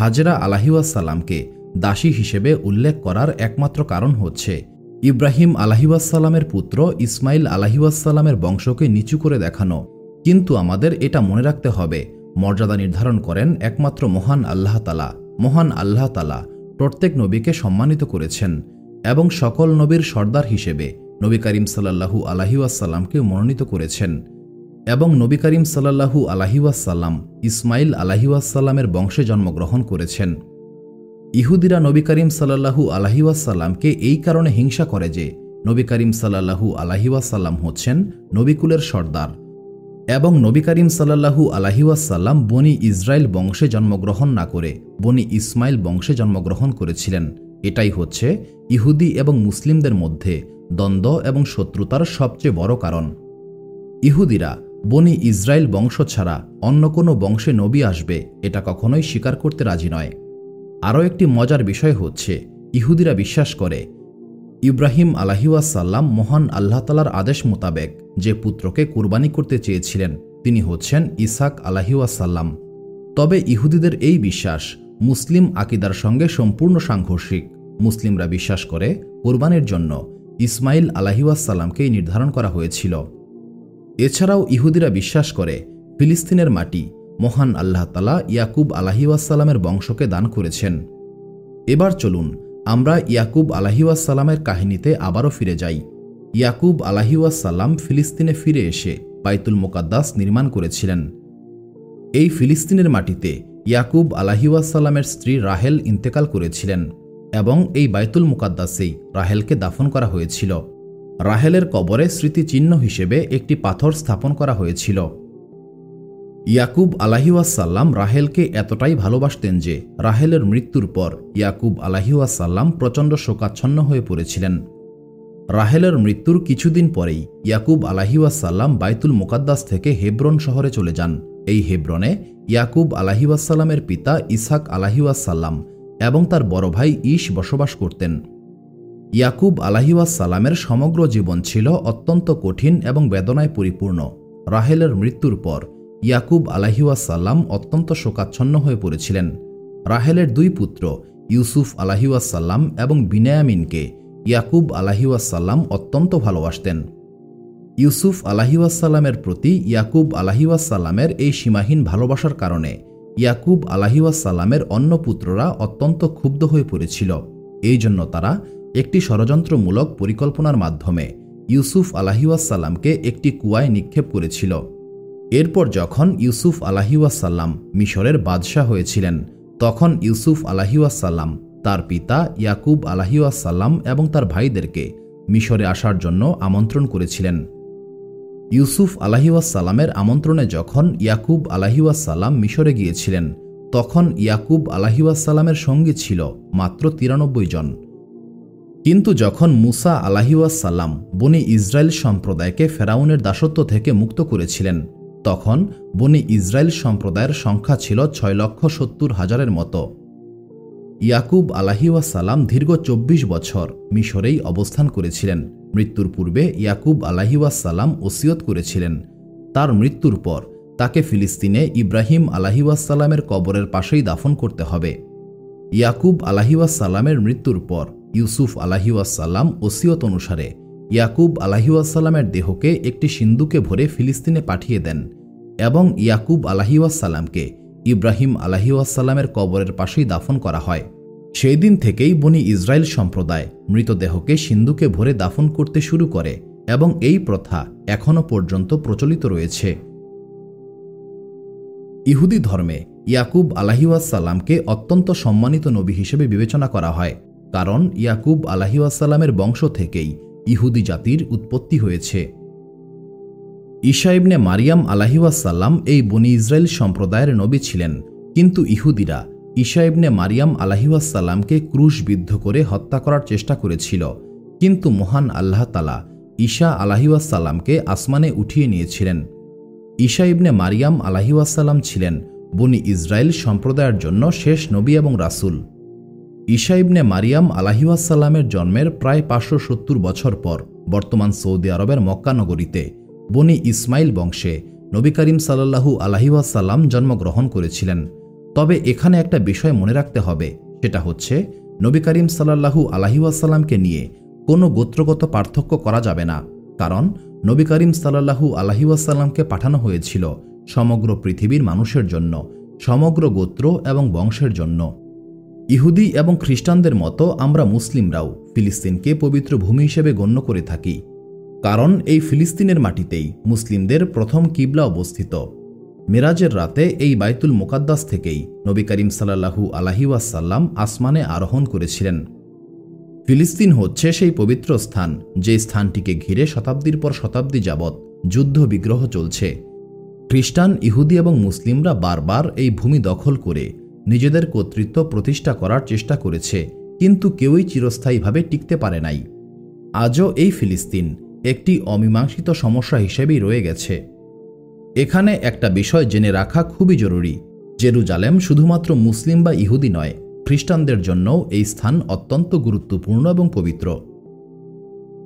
হাজেরা আলাহিউসাল্লামকে দাসী হিসেবে উল্লেখ করার একমাত্র কারণ হচ্ছে, ইব্রাহিম আলাহিউসাল্লামের পুত্র ইসমাইল আলাহিউসাল্লামের বংশকে নিচু করে দেখানো। কিন্তু আমাদের এটা মনে রাখতে হবে, মর্যাদা নির্ধারণ করেন একমাত্র মহান আল্লাহ তালা। মহান আল্লাহ তালা প্রত্যেক নবীকে সম্মানিত করেছেন এবং সকল নবীর সর্দার হিসেবে নবী করিম সাল্লাহু আলাহিউসাল্লামকে মনোনীত করেছেন এবং নবী করিম সাল্লাহু আলাহিউসাল্লাম ইসমাইল আলাহিউসাল্লামের বংশে জন্মগ্রহণ করেছেন। ইহুদিরা নবী করিম সাল্লাহু আলাহিউসাল্লামকে এই কারণে হিংসা করে যে নবী করিম সাল্লাহু আলাহিউসাল্লাম হচ্ছেন নবিকুলের সর্দার এবং নবী করিম সাল্লাহু আলাহিউসাল্লাম বনি ইসরায়েল বংশে জন্মগ্রহণ না করে বনি ইসমাইল বংশে জন্মগ্রহণ করেছিলেন। এটাই হচ্ছে ইহুদি এবং মুসলিমদের মধ্যে দ্বন্দ্ব এবং শত্রুতার সবচেয়ে বড় কারণ। ইহুদিরা বনি ইসরায়েল বংশ ছাড়া অন্য কোনো বংশে নবী আসবে, এটা কখনোই স্বীকার করতে রাজি নয়। আরও একটি মজার বিষয় হচ্ছে, ইহুদিরা বিশ্বাস করে, ইব্রাহিম আলাহিউসাল্লাম মহান আল্লাহ তালার আদেশ মোতাবেক যে পুত্রকে কুরবানি করতে চেয়েছিলেন, তিনি হচ্ছেন ইসাক আলাহিউসাল্লাম তবে ইহুদিদের এই বিশ্বাস মুসলিম আকিদার সঙ্গে সম্পূর্ণ সাংঘর্ষিক। মুসলিমরা বিশ্বাস করে, কোরবানির জন্য ইসমাইল আলাহিউসাল্লামকেই নির্ধারণ করা হয়েছিল। এছাড়াও ইহুদিরা বিশ্বাস করে, ফিলিস্তিনের মাটি মহান আল্লাহ তালা ইয়াকুব আলাহিউসাল্লামের বংশকে দান করেছেন। এবার চলুন, আমরা ইয়াকুব আলাহিউসাল্লামের কাহিনীতে আবারও ফিরে যাই। ইয়াকুব আলাহিউসাল্লাম ফিলিস্তিনে ফিরে এসে বাইতুল মোকাদ্দাস নির্মাণ করেছিলেন। এই ফিলিস্তিনের মাটিতে ইয়াকুব আলাহিউসাল্লামের স্ত্রী রাহেল ইন্তেকাল করেছিলেন। এবং এই বাইতুল মুকাদ্দাসেই রাহেলকে দাফন করা হয়েছিল। রাহেলের কবরে স্মৃতিচিহ্ন হিসেবে একটি পাথর স্থাপন করা হয়েছিল। ইয়াকুব আলাহিউসাল্লাম রাহেলকে এতটাই ভালোবাসতেন যে রাহেলের মৃত্যুর পর ইয়াকুব আলাহিউসাল্লাম প্রচণ্ড শোকাচ্ছন্ন হয়ে পড়েছিলেন। রাহেলের মৃত্যুর কিছুদিন পরেই ইয়াকুব আলাহিউসাল্লাম বাইতুল মোকাদ্দাস থেকে হেব্রন শহরে চলে যান। এই হেব্রনে ইয়াকুব আলাহিউসাল্লামের পিতা ইসাক আলাহিউসাল্লাম এবং তার বড় ভাই ইশ বসবাস করতেন। ইয়াকুব আলাহিউসাল্লামের সমগ্র জীবন ছিল অত্যন্ত কঠিন এবং বেদনায় পরিপূর্ণ। রাহেলের মৃত্যুর পর ইয়াকুব আলাহিউসাল্লাম অত্যন্ত শোকাচ্ছন্ন হয়ে পড়েছিলেন। রাহেলের দুই পুত্র, ইউসুফ আলাহিউসাল্লাম এবং বিনায়ামিনকে ইয়াকুব আলাহিউসাল্লাম অত্যন্ত ভালোবাসতেন। ইউসুফ আলাহিউসাল্লামের প্রতি ইয়াকুব আলাহিউসাল্লামের এই সীমাহীন ভালোবাসার কারণে ইয়াকুব আলাহিউসাল্লামের অন্য পুত্ররা অত্যন্ত ক্ষুব্ধ হয়ে পড়েছিল। এই জন্য তারা একটি ষড়যন্ত্রমূলক পরিকল্পনার মাধ্যমে ইউসুফ আলাহিউসাল্লামকে একটি কুয়ায় নিক্ষেপ করেছিল। এরপর যখন ইউসুফ আলাহিউসাল্লাম মিশরের বাদশাহ হয়েছিলেন, তখন ইউসুফ আলাহিউসাল্লাম তার পিতা ইয়াকুব আলাহিউসাল্লাম এবং তার ভাইদেরকে মিশরে আসার জন্য আমন্ত্রণ করেছিলেন। ইউসুফ আলাহিউসাল্লামের আমন্ত্রণে যখন ইয়াকুব আলাহিউসাল্লাম মিশরে গিয়েছিলেন, তখন ইয়াকুব আলাহিউসাল্লামের সঙ্গে ছিল মাত্র তিরানব্বই জন। কিন্তু যখন মুসা আলাহিউসাল্লাম বনি ইসরায়েল সম্প্রদায়কে ফেরাউনের দাসত্ব থেকে মুক্ত করেছিলেন, তখন বনি ইসরায়েল সম্প্রদায়ের সংখ্যা ছিল ছয় লক্ষ সত্তর হাজারের মতো। ইয়াকুব আলাহিউসাল্লাম দীর্ঘ চব্বিশ বছর মিশরেই অবস্থান করেছিলেন। মৃত্যুর পূর্বে ইয়াকুব আলাহিউসাল্লাম ওসিয়ত করেছিলেন। তার মৃত্যুর পর তাকে ফিলিস্তিনে ইব্রাহিম আলাহিউসাল্লামের কবরের পাশেই দাফন করতে হবে। ইয়াকুব আলাহিউসাল্লামের মৃত্যুর পর ইউসুফ আলাহিউসাল্লাম ওসিয়ত অনুসারে ইয়াকুব আলাহিউসাল্লামের দেহকে একটি সিন্ধুকে ভরে ফিলিস্তিনে পাঠিয়ে দেন এবং ইয়াকুব আলাহিউসাল্লামকে ইব্রাহিম আলাহিউসাল্লামের কবরের পাশেই দাফন করা হয়। সেই দিন থেকেই বনি ইসরায়েল সম্প্রদায় মৃতদেহকে সিন্ধুকে ভরে দাফন করতে শুরু করে এবং এই প্রথা এখনও পর্যন্ত প্রচলিত রয়েছে। ইহুদি ধর্মে ইয়াকুব আলাহিউসাল্লামকে অত্যন্ত সম্মানিত নবী হিসেবে বিবেচনা করা হয়, কারণ ইয়াকুব আলাহিউসাল্লামের বংশ থেকেই ইহুদি জাতির উৎপত্তি হয়েছে। ঈশা ইবনে মারিয়াম আলাহিউসাল্লাম এই বনি ইসরায়েল সম্প্রদায়ের নবী ছিলেন, কিন্তু ইহুদিরা ঈশা ইবনে মারিয়াম আলাহিউসাল্লামকে ক্রুশবিদ্ধ করে হত্যা করার চেষ্টা করেছিল। কিন্তু মহান আল্লাহ তালা ঈশা আলাহিউসাল্লামকে আসমানে উঠিয়ে নিয়েছিলেন। ঈশা ইবনে মারিয়াম আলাহিউসাল্লাম ছিলেন বনি ইসরায়েল সম্প্রদায়ের জন্য শেষ নবী এবং রাসুল। ঈশা ইবনে মারিয়াম আলাহিউসাল্লামের জন্মের প্রায় পাঁচশো সত্তর বছর পর বর্তমান সৌদি আরবের মক্কা নগরীতে বনি ইসমাইল বংশে নবী করিম সাল্লাহু আলাহিউসাল্লাম জন্মগ্রহণ করেছিলেন। তবে এখানে একটা বিষয় মনে রাখতে হবে, সেটা হচ্ছে নবী করিম সাল্লাহু আলাহিউসাল্লামকে নিয়ে কোনো গোত্রগত পার্থক্য করা যাবে না, কারণ নবী করিম সাল্লাহু আলাহিউসাল্লামকে পাঠানো হয়েছিল সমগ্র পৃথিবীর মানুষের জন্য, সমগ্র গোত্র এবং বংশের জন্য। ইহুদি এবং খ্রিস্টানদের মতো আমরা মুসলিমরাও ফিলিস্তিনকে পবিত্র ভূমি হিসেবে গণ্য করে থাকি, কারণ এই ফিলিস্তিনের মাটিতেই মুসলিমদের প্রথম কিবলা অবস্থিত। মেরাজের রাতে এই বাইতুল মোকাদ্দাস থেকেই নবী করিম সাল্লাহু আলাহিউসাল্লাম আসমানে আরোহণ করেছিলেন। ফিলিস্তিন হচ্ছে সেই পবিত্র স্থান যে স্থানটিকে ঘিরে শতাব্দীর পর শতাব্দী যাবৎ যুদ্ধ বিগ্রহ চলছে। খ্রিস্টান, ইহুদি এবং মুসলিমরা বারবার এই ভূমি দখল করে নিজেদের কর্তৃত্ব প্রতিষ্ঠা করার চেষ্টা করেছে, কিন্তু কেউই চিরস্থায়ীভাবে টিকতে পারে নাই। আজও এই ফিলিস্তিন একটি অমীমাংসিত সমস্যা হিসেবেই রয়ে গেছে। এখানে একটা বিষয় জেনে রাখা খুবই জরুরি। জেরুজালেম শুধুমাত্র মুসলিম বা ইহুদি নয়, খ্রিস্টানদের জন্যও এই স্থান অত্যন্ত গুরুত্বপূর্ণ এবং পবিত্র।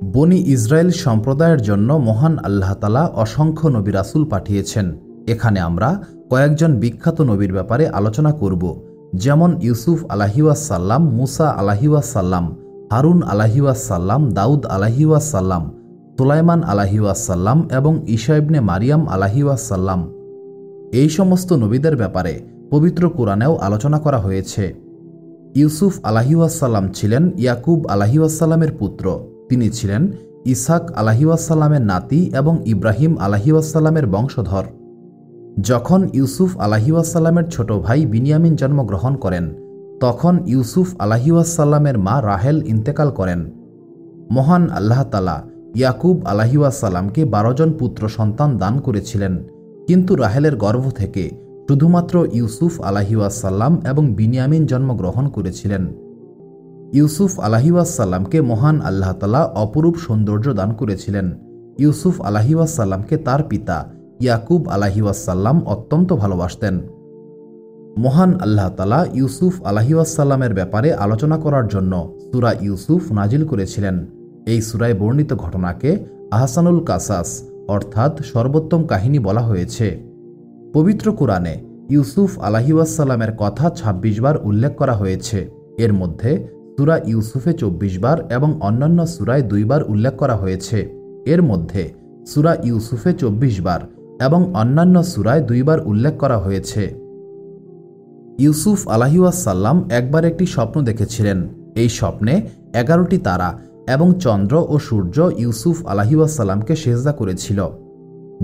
বনি ইসরায়েল সম্প্রদায়ের জন্য মহান আল্লাহতালা অসংখ্য নবী রাসুল পাঠিয়েছেন। এখানে আমরা কয়েকজন বিখ্যাত নবীর ব্যাপারে আলোচনা করব, যেমন ইউসুফ আলাহিউসাল্লাম মুসা আলাহিউসাল্লাম হারুন আলাহিউসাল্লাম দাউদ আলাহিউসাল্লাম সুলাইমান আলাহিউসাল্লাম এবং ইসাইবনে মারিয়াম আলাহিউসাল্লাম এই সমস্ত নবীদের ব্যাপারে পবিত্র কোরআনেও আলোচনা করা হয়েছে। ইউসুফ আলাহিউসাল্লাম ছিলেন ইয়াকুব আলাহিউসাল্লামের পুত্র। তিনি ছিলেন ইসাক আলাহিউসাল্লামের নাতি এবং ইব্রাহিম আলাহিউসাল্লামের বংশধর। যখন ইউসুফ আলাহিউসাল্লামের ছোট ভাই বিনিয়ামিন জন্মগ্রহণ করেন, তখন ইউসুফ আলাহিউসাল্লামের মা রাহেল ইন্তেকাল করেন। মহান আল্লাহ তালা ইয়াকুব আলাহিউসাল্লামকে বারো জন পুত্র সন্তান দান করেছিলেন। কিন্তু রাহেলের গর্ভ থেকে শুধুমাত্র ইউসুফ আলাহিউসাল্লাম এবং বিনিয়ামিন জন্মগ্রহণ করেছিলেন। ইউসুফ আলাহিউসাল্লামকে মহান আল্লাহতালা অপরূপ সৌন্দর্য দান করেছিলেন। ইউসুফ আলাহিউসাল্লামকে তার পিতা ইয়াকুব আলাহিউসাল্লাম অত্যন্ত ভালোবাসতেন। মহান আল্লাহ তালা ইউসুফ আলাহিউসাল্লামের ব্যাপারে আলোচনা করার জন্য সুরা ইউসুফ নাজিল করেছিলেন। এই সুরায় বর্ণিত ঘটনাকে আহসানুল কাসাস, অর্থাৎ সর্বোত্তম কাহিনী বলা হয়েছে। পবিত্র কোরআনে ইউসুফ আলাহিউসাল্লামের কথা ২৬ বার উল্লেখ করা হয়েছে। এর মধ্যে সুরা ইউসুফে চব্বিশ বার এবং অন্যান্য সুরায় দুইবার উল্লেখ করা হয়েছে। এর মধ্যে সুরা ইউসুফে চব্বিশ বার এবং অন্যান্য সুরায় দুইবার উল্লেখ করা হয়েছে। ইউসুফ আলাহিউসাল্লাম একবার একটি স্বপ্ন দেখেছিলেন। এই স্বপ্নে এগারোটি তারা এবং চন্দ্র ও সূর্য ইউসুফ আলাহিউসাল্লামকে সেজদা করেছিল।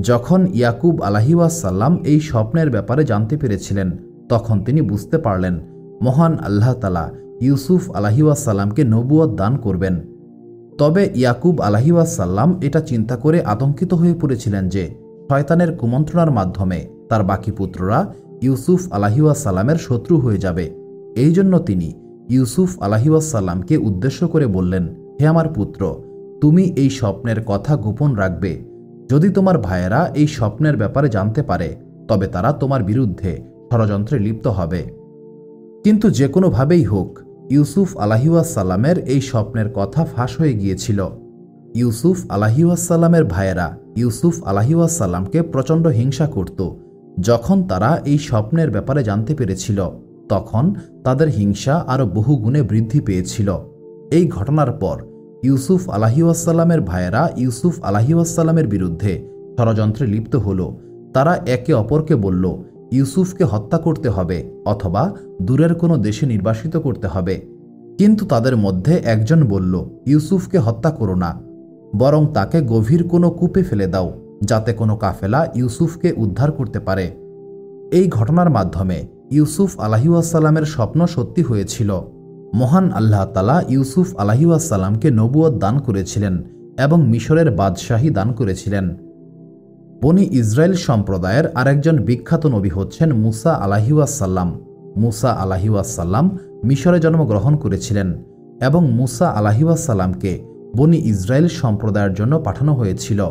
যখন ইয়াকুব আলাহিউসাল্লাম এই স্বপ্নের ব্যাপারে জানতে পেরেছিলেন, তখন তিনি বুঝতে পারলেন, মহান আল্লাহ তালা ইউসুফ আলাহিউসাল্লামকে নবুয়ত দান করবেন। তবে ইয়াকুব আলাহিউসাল্লাম এটা চিন্তা করে আতঙ্কিত হয়ে পড়েছিলেন যে, শয়তানের কুমন্ত্রণার মাধ্যমে তার বাকি পুত্ররা ইউসুফ আলাহিউসাল্লামের শত্রু হয়ে যাবে। এই জন্য তিনি ইউসুফ আলাহিউসাল্লামকে উদ্দেশ্য করে বললেন হে আমার পুত্র, তুমি এই স্বপ্নের কথা গোপন রাখবে। যদি তোমার ভাইয়েরা এই স্বপ্নের ব্যাপারে জানতে পারে, তবে তারা তোমার বিরুদ্ধে ষড়যন্ত্রে লিপ্ত হবে। কিন্তু যে কোনোভাবেই হোক, ইউসুফ আলাহিউসাল্লামের এই স্বপ্নের কথা ফাঁস হয়ে গিয়েছিল। ইউসুফ আলাহিউসাল্লামের ভাইয়েরা ইউসুফ আলাহিউসাল্লামকে প্রচণ্ড হিংসা করত। যখন তারা এই স্বপ্নের ব্যাপারে জানতে পেরেছিল, তখন তাদের হিংসা আরও বহু গুণে বৃদ্ধি পেয়েছিল। এই ঘটনার পর ইউসুফ আলাহিউসাল্লামের ভাইয়েরা ইউসুফ আলাহিউসাল্লামের বিরুদ্ধে ষড়যন্ত্রে লিপ্ত হল। তারা একে অপরকে বলল, ইউসুফকে হত্যা করতে হবে অথবা দূরের কোনো দেশে নির্বাসিত করতে হবে। কিন্তু তাদের মধ্যে একজন বলল, ইউসুফকে হত্যা করো না, বরং তাকে গভীর কোনো কূপে ফেলে দাও, যাতে কোনো কাফেলা ইউসুফকে উদ্ধার করতে পারে। এই ঘটনার মাধ্যমে ইউসুফ আলাহিউসাল্লামের স্বপ্ন সত্যি হয়েছিল। মহান আল্লাহ তালা ইউসুফ আলাহিউসাল্লামকে নবুয়ত দান করেছিলেন এবং মিশরের বাদশাহী দান করেছিলেন। বনি ইসরায়েল সম্প্রদায়ের আরেকজন বিখ্যাত নবী হচ্ছেন মুসা আলাহিউসাল্লাম মুসা আলাহিউসাল্লাম মিশরে জন্মগ্রহণ করেছিলেন এবং মুসা আলাহিউসাল্লামকে বনি ইসরায়েল সম্প্রদায়ের জন্য পাঠানো হয়েছিল।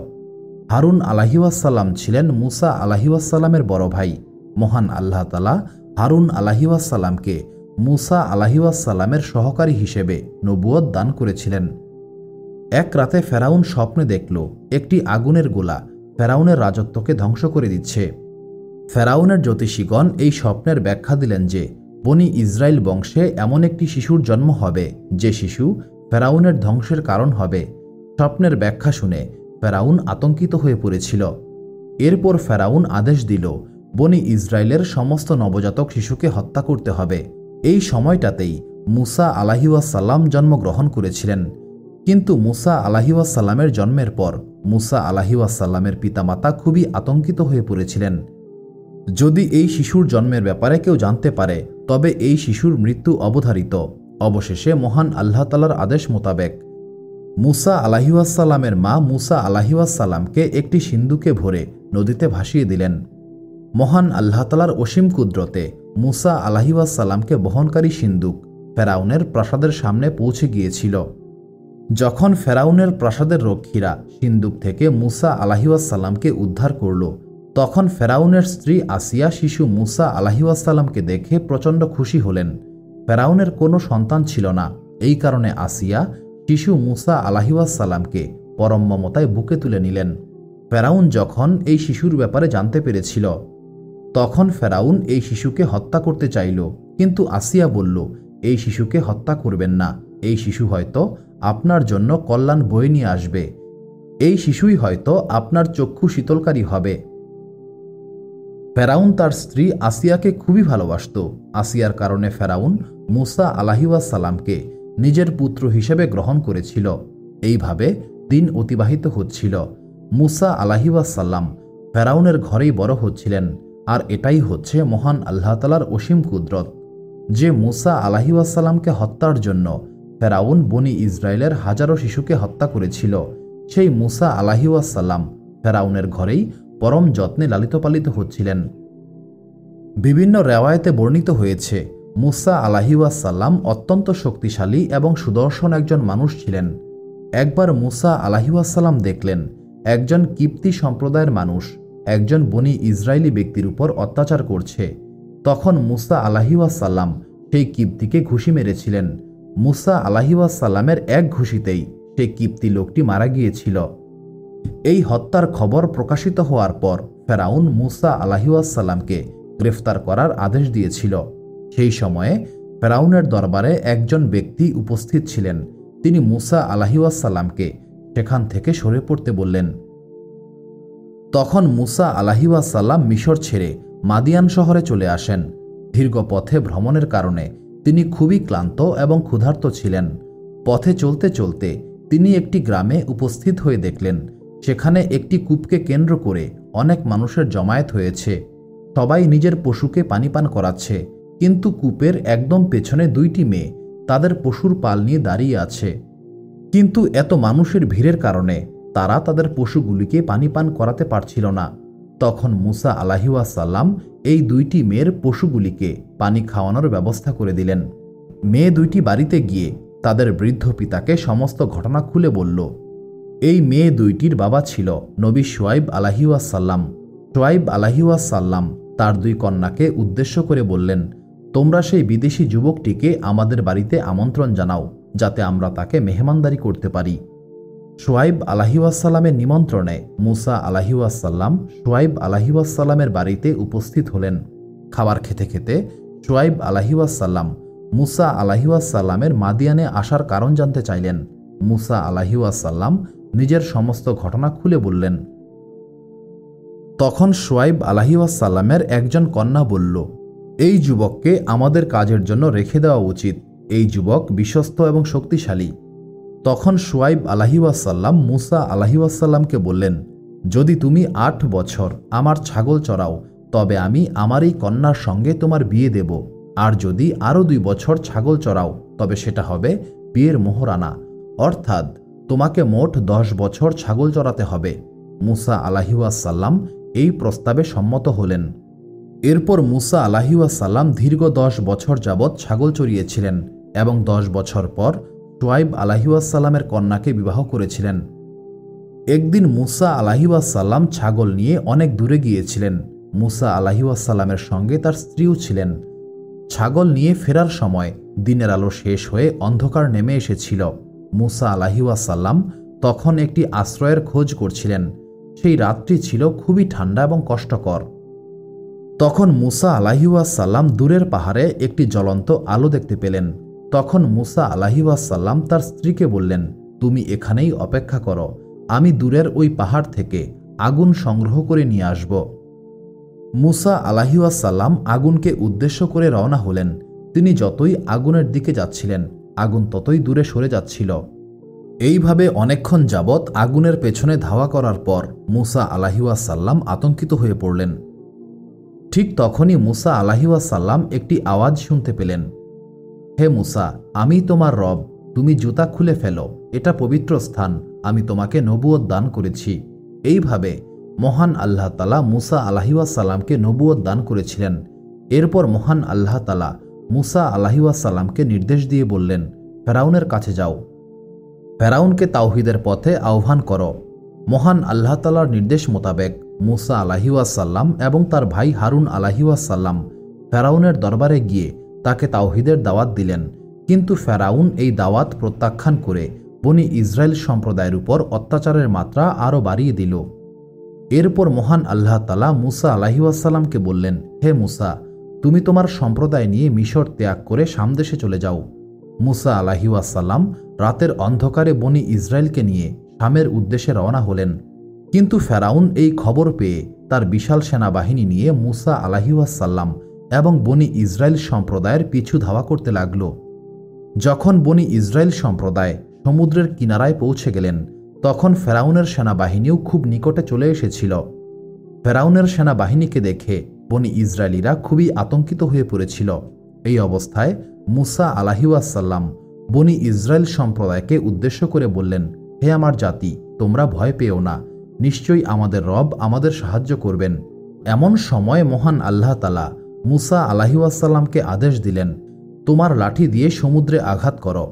হারুন আলাহিউসাল্লাম ছিলেন মুসা আলাহিউসাল্লামের বড় ভাই। মহান আল্লাহ তালা হারুন আলাহিউসাল্লামকে মুসা আলাহিউসাল্লামের সহকারী হিসেবে নবুয়ত দান করেছিলেন। এক রাতে ফেরাউন স্বপ্নে দেখল, একটি আগুনের গোলা ফেরাউনের রাজত্বকে ধ্বংস করে দিচ্ছে। ফেরাউনের জ্যোতিষীগণ এই স্বপ্নের ব্যাখ্যা দিলেন যে, বনি ইসরায়েল বংশে এমন একটি শিশুর জন্ম হবে, যে শিশু ফেরাউনের ধ্বংসের কারণ হবে। স্বপ্নের ব্যাখ্যা শুনে ফেরাউন আতঙ্কিত হয়ে পড়েছিল। এরপর ফেরাউন আদেশ দিল, বনি ইসরায়েলের সমস্ত নবজাতক শিশুকে হত্যা করতে হবে। এই সময়টাতেই মুসা আলাহিউসাল্লাম জন্মগ্রহণ করেছিলেন। কিন্তু মুসা আলাহিউসাল্লামের জন্মের পর মুসা আলাহিউসাল্লামের পিতামাতা খুবই আতঙ্কিত হয়ে পড়েছিলেন। যদি এই শিশুর জন্মের ব্যাপারে কেউ জানতে পারে, তবে এই শিশুর মৃত্যু অবধারিত। অবশেষে মহান আল্লাহ তালার আদেশ মোতাবেক মুসা আলাহিউসাল্লামের মা মুসা আলাহিউসাল্লামকে একটি সিন্ধুকে ভরে নদীতে ভাসিয়ে দিলেন। মহান আল্লাহ তালার অসীম কুদরতে মুসা আলাহিউসাল্লামকে বহনকারী সিন্দুক ফেরাউনের প্রাসাদের সামনে পৌঁছে গিয়েছিল। যখন ফেরাউনের প্রাসাদের রক্ষীরা সিন্দুক থেকে মুসা আলাহিউসাল্লামকে উদ্ধার করল, তখন ফেরাউনের স্ত্রী আসিয়া শিশু মুসা আলাহিউসাল্লামকে দেখে প্রচণ্ড খুশি হলেন। ফেরাউনের কোনো সন্তান ছিল না, এই কারণে আসিয়া শিশু মুসা আলাহিউসাল্লামকে পরম মমতায় বুকে তুলে নিলেন। ফেরাউন যখন এই শিশুর ব্যাপারে জানতে পেরেছিল তখন ফেরাউন এই শিশুকে হত্যা করতে চাইল। কিন্তু আসিয়া বলল, এই শিশুকে হত্যা করবেন না। এই শিশু হয়তো আপনার জন্য কল্যাণ বয়ে নিয়ে আসবে। এই শিশুই হয়তো আপনার চক্ষু শীতলকারী হবে। ফেরাউন তার স্ত্রী আসিয়াকে খুবই ভালোবাসত। আসিয়ার কারণে ফেরাউন মুসা আলাহিউসালামকে নিজের পুত্র হিসেবে গ্রহণ করেছিল। এইভাবে দিন অতিবাহিত হচ্ছিল। মুসা আলাহিউসাল্লাম ফেরাউনের ঘরেই বড় হচ্ছিলেন। আর এটাই হচ্ছে মহান আল্লাহ তালার অসীম কুদরত, যে মুসা আলাহিউসাল্লামকে হত্যার জন্য ফেরাউন বনি ইসরায়েলের হাজারো শিশুকে হত্যা করেছিল। সেই মুসা আলাহিউসাল্লাম ফেরাউনের ঘরেই পরম যত্নে লালিত পালিত হচ্ছিলেন। বিভিন্ন রেওয়ায়তে বর্ণিত হয়েছে, মুসা আলাহিউসাল্লাম অত্যন্ত শক্তিশালী এবং সুদর্শন একজন মানুষ ছিলেন। একবার মুসা আলাহিউসাল্লাম দেখলেন, একজন কিপ্তি সম্প্রদায়ের মানুষ একজন বনি ইসরায়েলি ব্যক্তির উপর অত্যাচার করছে। তখন মুসা আলাহিউসাল্লাম সেই কিপ্তিকে ঘুষি মেরেছিলেন। মুসা আলাহিউসাল্লামের এক ঘুষিতেই সেই কিপ্তি লোকটি মারা গিয়েছিল। এই হত্যার খবর প্রকাশিত হওয়ার পর ফেরাউন মুসা আলাহিউসাল্লামকে গ্রেফতার করার আদেশ দিয়েছিল। সেই সময়ে ফেরাউনের দরবারে একজন ব্যক্তি উপস্থিত ছিলেন। তিনি মুসা আলাহিউসাল্লামকে সেখান থেকে সরে পড়তে বললেন তখন মুসা আলাহিউসাল্লাম মিশর ছেড়ে মাদিয়ান শহরে চলে আসেন। দীর্ঘ পথে ভ্রমণের কারণে তিনি খুবই ক্লান্ত এবং ক্ষুধার্ত ছিলেন। পথে চলতে চলতে তিনি একটি গ্রামে উপস্থিত হয়ে দেখলেন, সেখানে একটি কূপকে কেন্দ্র করে অনেক মানুষের জমায়েত হয়েছে। সবাই নিজের পশুকে পানি পান করাচ্ছে, কিন্তু কূপের একদম পেছনে দুইটি মেয়ে তাদের পশুর পাল নিয়ে দাঁড়িয়ে আছে। কিন্তু এত মানুষের ভিড়ের কারণে তারা তাদের পশুগুলিকে পানি পান করাতে পারছিল না। তখন মুসা আলাহিউসাল্লাম এই দুইটি মেয়ের পশুগুলিকে পানি খাওয়ানোর ব্যবস্থা করে দিলেন। মেয়ে দুইটি বাড়িতে গিয়ে তাদের বৃদ্ধ পিতাকে সমস্ত ঘটনা খুলে বলল, এই মেয়ে দুইটির বাবা ছিল নবী সোয়াইব আলাহিউসাল্লাম সোয়াইব আলাহিউসাল্লাম তার দুই কন্যাকে উদ্দেশ্য করে বললেন, তোমরা সেই বিদেশি যুবকটিকে আমাদের বাড়িতে আমন্ত্রণ জানাও, যাতে আমরা তাকে মেহমানদারি করতে পারি। সোয়াইব আলাহিউসাল্লামের নিমন্ত্রণে মুসা আলাহিউসাল্লাম সোয়াইব আলাহিউসাল্লামের বাড়িতে উপস্থিত হলেন। খাবার খেতে খেতে সোয়াইব আলাহিউসাল্লাম মুসা আলাহিউসাল্লামের মাদিয়ানে আসার কারণ জানতে চাইলেন। মুসা আলাহিউসাল্লাম নিজের সমস্ত ঘটনা খুলে বললেন। তখন সোয়াইব আলাহিউসাল্লামের একজন কন্যা বলল, এই যুবককে আমাদের কাজের জন্য রেখে দেওয়া উচিত। এই যুবক বিশ্বস্ত এবং শক্তিশালী। তখন সোয়াইব আলাহিউসাল্লাম মুসা আলাহিউসাল্লামকে বললেন, যদি তুমি আট বছর আমার ছাগল চড়াও, তবে আমি আমার এই কন্যার সঙ্গে তোমার বিয়ে দেব। আর যদি আরও দুই বছর ছাগল চড়াও, তবে সেটা হবে বিয়ের মোহরানা। অর্থাৎ তোমাকে মোট দশ বছর ছাগল চড়াতে হবে। মুসা আলাহিউসাল্লাম এই প্রস্তাবে সম্মত হলেন। এরপর মুসা আলাহিউসাল্লাম দীর্ঘ দশ বছর যাবৎ ছাগল চড়িয়েছিলেন এবং দশ বছর পর সোয়াইব আলাহিউসাল্লামের কন্যাকে বিবাহ করেছিলেন। একদিন মুসা আলাহিউসাল্লাম ছাগল নিয়ে অনেক দূরে গিয়েছিলেন। মুসা আলাহিউসাল্লামের সঙ্গে তার স্ত্রীও ছিলেন। ছাগল নিয়ে ফেরার সময় দিনের আলো শেষ হয়ে অন্ধকার নেমে এসেছিল। মুসা আলাহিউসাল্লাম তখন একটি আশ্রয়ের খোঁজ করছিলেন। সেই রাতটি ছিল খুবই ঠান্ডা এবং কষ্টকর। তখন মুসা আলাহিউসাল্লাম দূরের পাহাড়ে একটি জ্বলন্ত আলো দেখতে পেলেন। তখন মুসা আলাহিউসাল্লাম তার স্ত্রীকে বললেন, তুমি এখানেই অপেক্ষা করো, আমি দূরের ওই পাহাড় থেকে আগুন সংগ্রহ করে নিয়ে আসব। মুসা আলাহিউসাল্লাম আগুনকে উদ্দেশ্য করে রওনা হলেন। তিনি যতই আগুনের দিকে যাচ্ছিলেন, আগুন ততই দূরে সরে যাচ্ছিল। এইভাবে অনেকক্ষণ যাবৎ আগুনের পেছনে ধাওয়া করার পর মুসা আলাহিউসাল্লাম আতঙ্কিত হয়ে পড়লেন। ঠিক তখনই মুসা আলাহিউসাল্লাম একটি আওয়াজ শুনতে পেলেন। হে মুসা, আমি তোমার রব, তুমি জুতা খুলে ফেলো, এটা পবিত্র স্থান, আমি তোমাকে নবুয়ত দান করেছি। এইভাবে মহান আল্লাহ তালা মুসা আলাহিউসাল্লামকে নবুয়ত দান করেছিলেন। এরপর মহান আল্লাহ তালা মুসা আলাহিউসাল্লামকে নির্দেশ দিয়ে বললেন, ফেরাউনের কাছে যাও। ফেরাউনকে তাওহিদের পথে আহ্বান করো। মহান আল্লাহ তালার নির্দেশ মোতাবেক মুসা আলাহিউসাল্লাম এবং তার ভাই হারুন আলাহিউসাল্লাম ফেরাউনের দরবারে গিয়ে তাকে তাওহিদের দাওয়াত দিলেন। কিন্তু ফেরাউন এই দাওয়াত প্রত্যাখ্যান করে বনি ইসরায়েল সম্প্রদায়ের উপর অত্যাচারের মাত্রা আরও বাড়িয়ে দিল। এরপর মহান আল্লাহ তালা মুসা আলাহিউসাল্লামকে বললেন, হে মুসা, তুমি তোমার সম্প্রদায় নিয়ে মিশর ত্যাগ করে সামদেশে চলে যাও। মুসা আলাহিউসাল্লাম রাতের অন্ধকারে বনি ইসরায়েলকে নিয়ে শামের উদ্দেশ্যে রওনা হলেন। কিন্তু ফেরাউন এই খবর পেয়ে তার বিশাল সেনাবাহিনী নিয়ে মুসা আলাহিউসাল্লাম এবং বনি ইসরায়েল সম্প্রদায়ের পিছু ধাওয়া করতে লাগল। যখন বনি ইসরায়েল সম্প্রদায় সমুদ্রের কিনারায় পৌঁছে গেলেন, তখন ফেরাউনের সেনাবাহিনীও খুব নিকটে চলে এসেছিল। ফেরাউনের সেনাবাহিনীকে দেখে বনি ইসরায়েলিরা খুবই আতঙ্কিত হয়ে পড়েছিল। এই অবস্থায় মুসা আলাহিউসাল্লাম বনি ইসরায়েল সম্প্রদায়কে উদ্দেশ্য করে বললেন, হে আমার জাতি, তোমরা ভয় পেও না। নিশ্চয়ই আমাদের রব আমাদের সাহায্য করবেন। এমন সময় মহান আল্লাহ তালা মুসা আলাহিউসাল্লামকে আদেশ দিলেন, তোমার লাঠি দিয়ে সমুদ্রে আঘাত করো।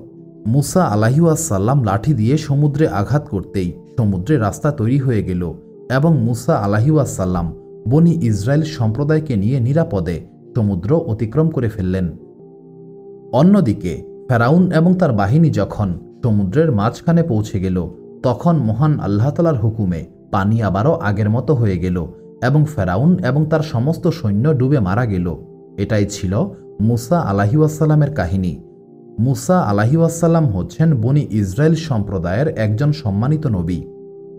মুসা আলাহিউসাল্লাম লাঠি দিয়ে সমুদ্রে আঘাত করতেই সমুদ্রে রাস্তা তৈরি হয়ে গেল এবং মুসা আলাহিউসাল্লাম বনি ইসরায়েল সম্প্রদায়কে নিয়ে নিরাপদে সমুদ্র অতিক্রম করে ফেললেন। অন্যদিকে ফেরাউন এবং তার বাহিনী যখন সমুদ্রের মাঝখানে পৌঁছে গেল, তখন মহান আল্লাহতালার হুকুমে পানি আবারও আগের মতো হয়ে গেল এবং ফেরাউন এবং তার সমস্ত সৈন্য ডুবে মারা গেল। এটাই ছিল মুসা আলাহিউসাল্লামের কাহিনী। মুসা আলাহিউসাল্লাম হচ্ছেন বনি ইসরায়েল সম্প্রদায়ের একজন সম্মানিত নবী।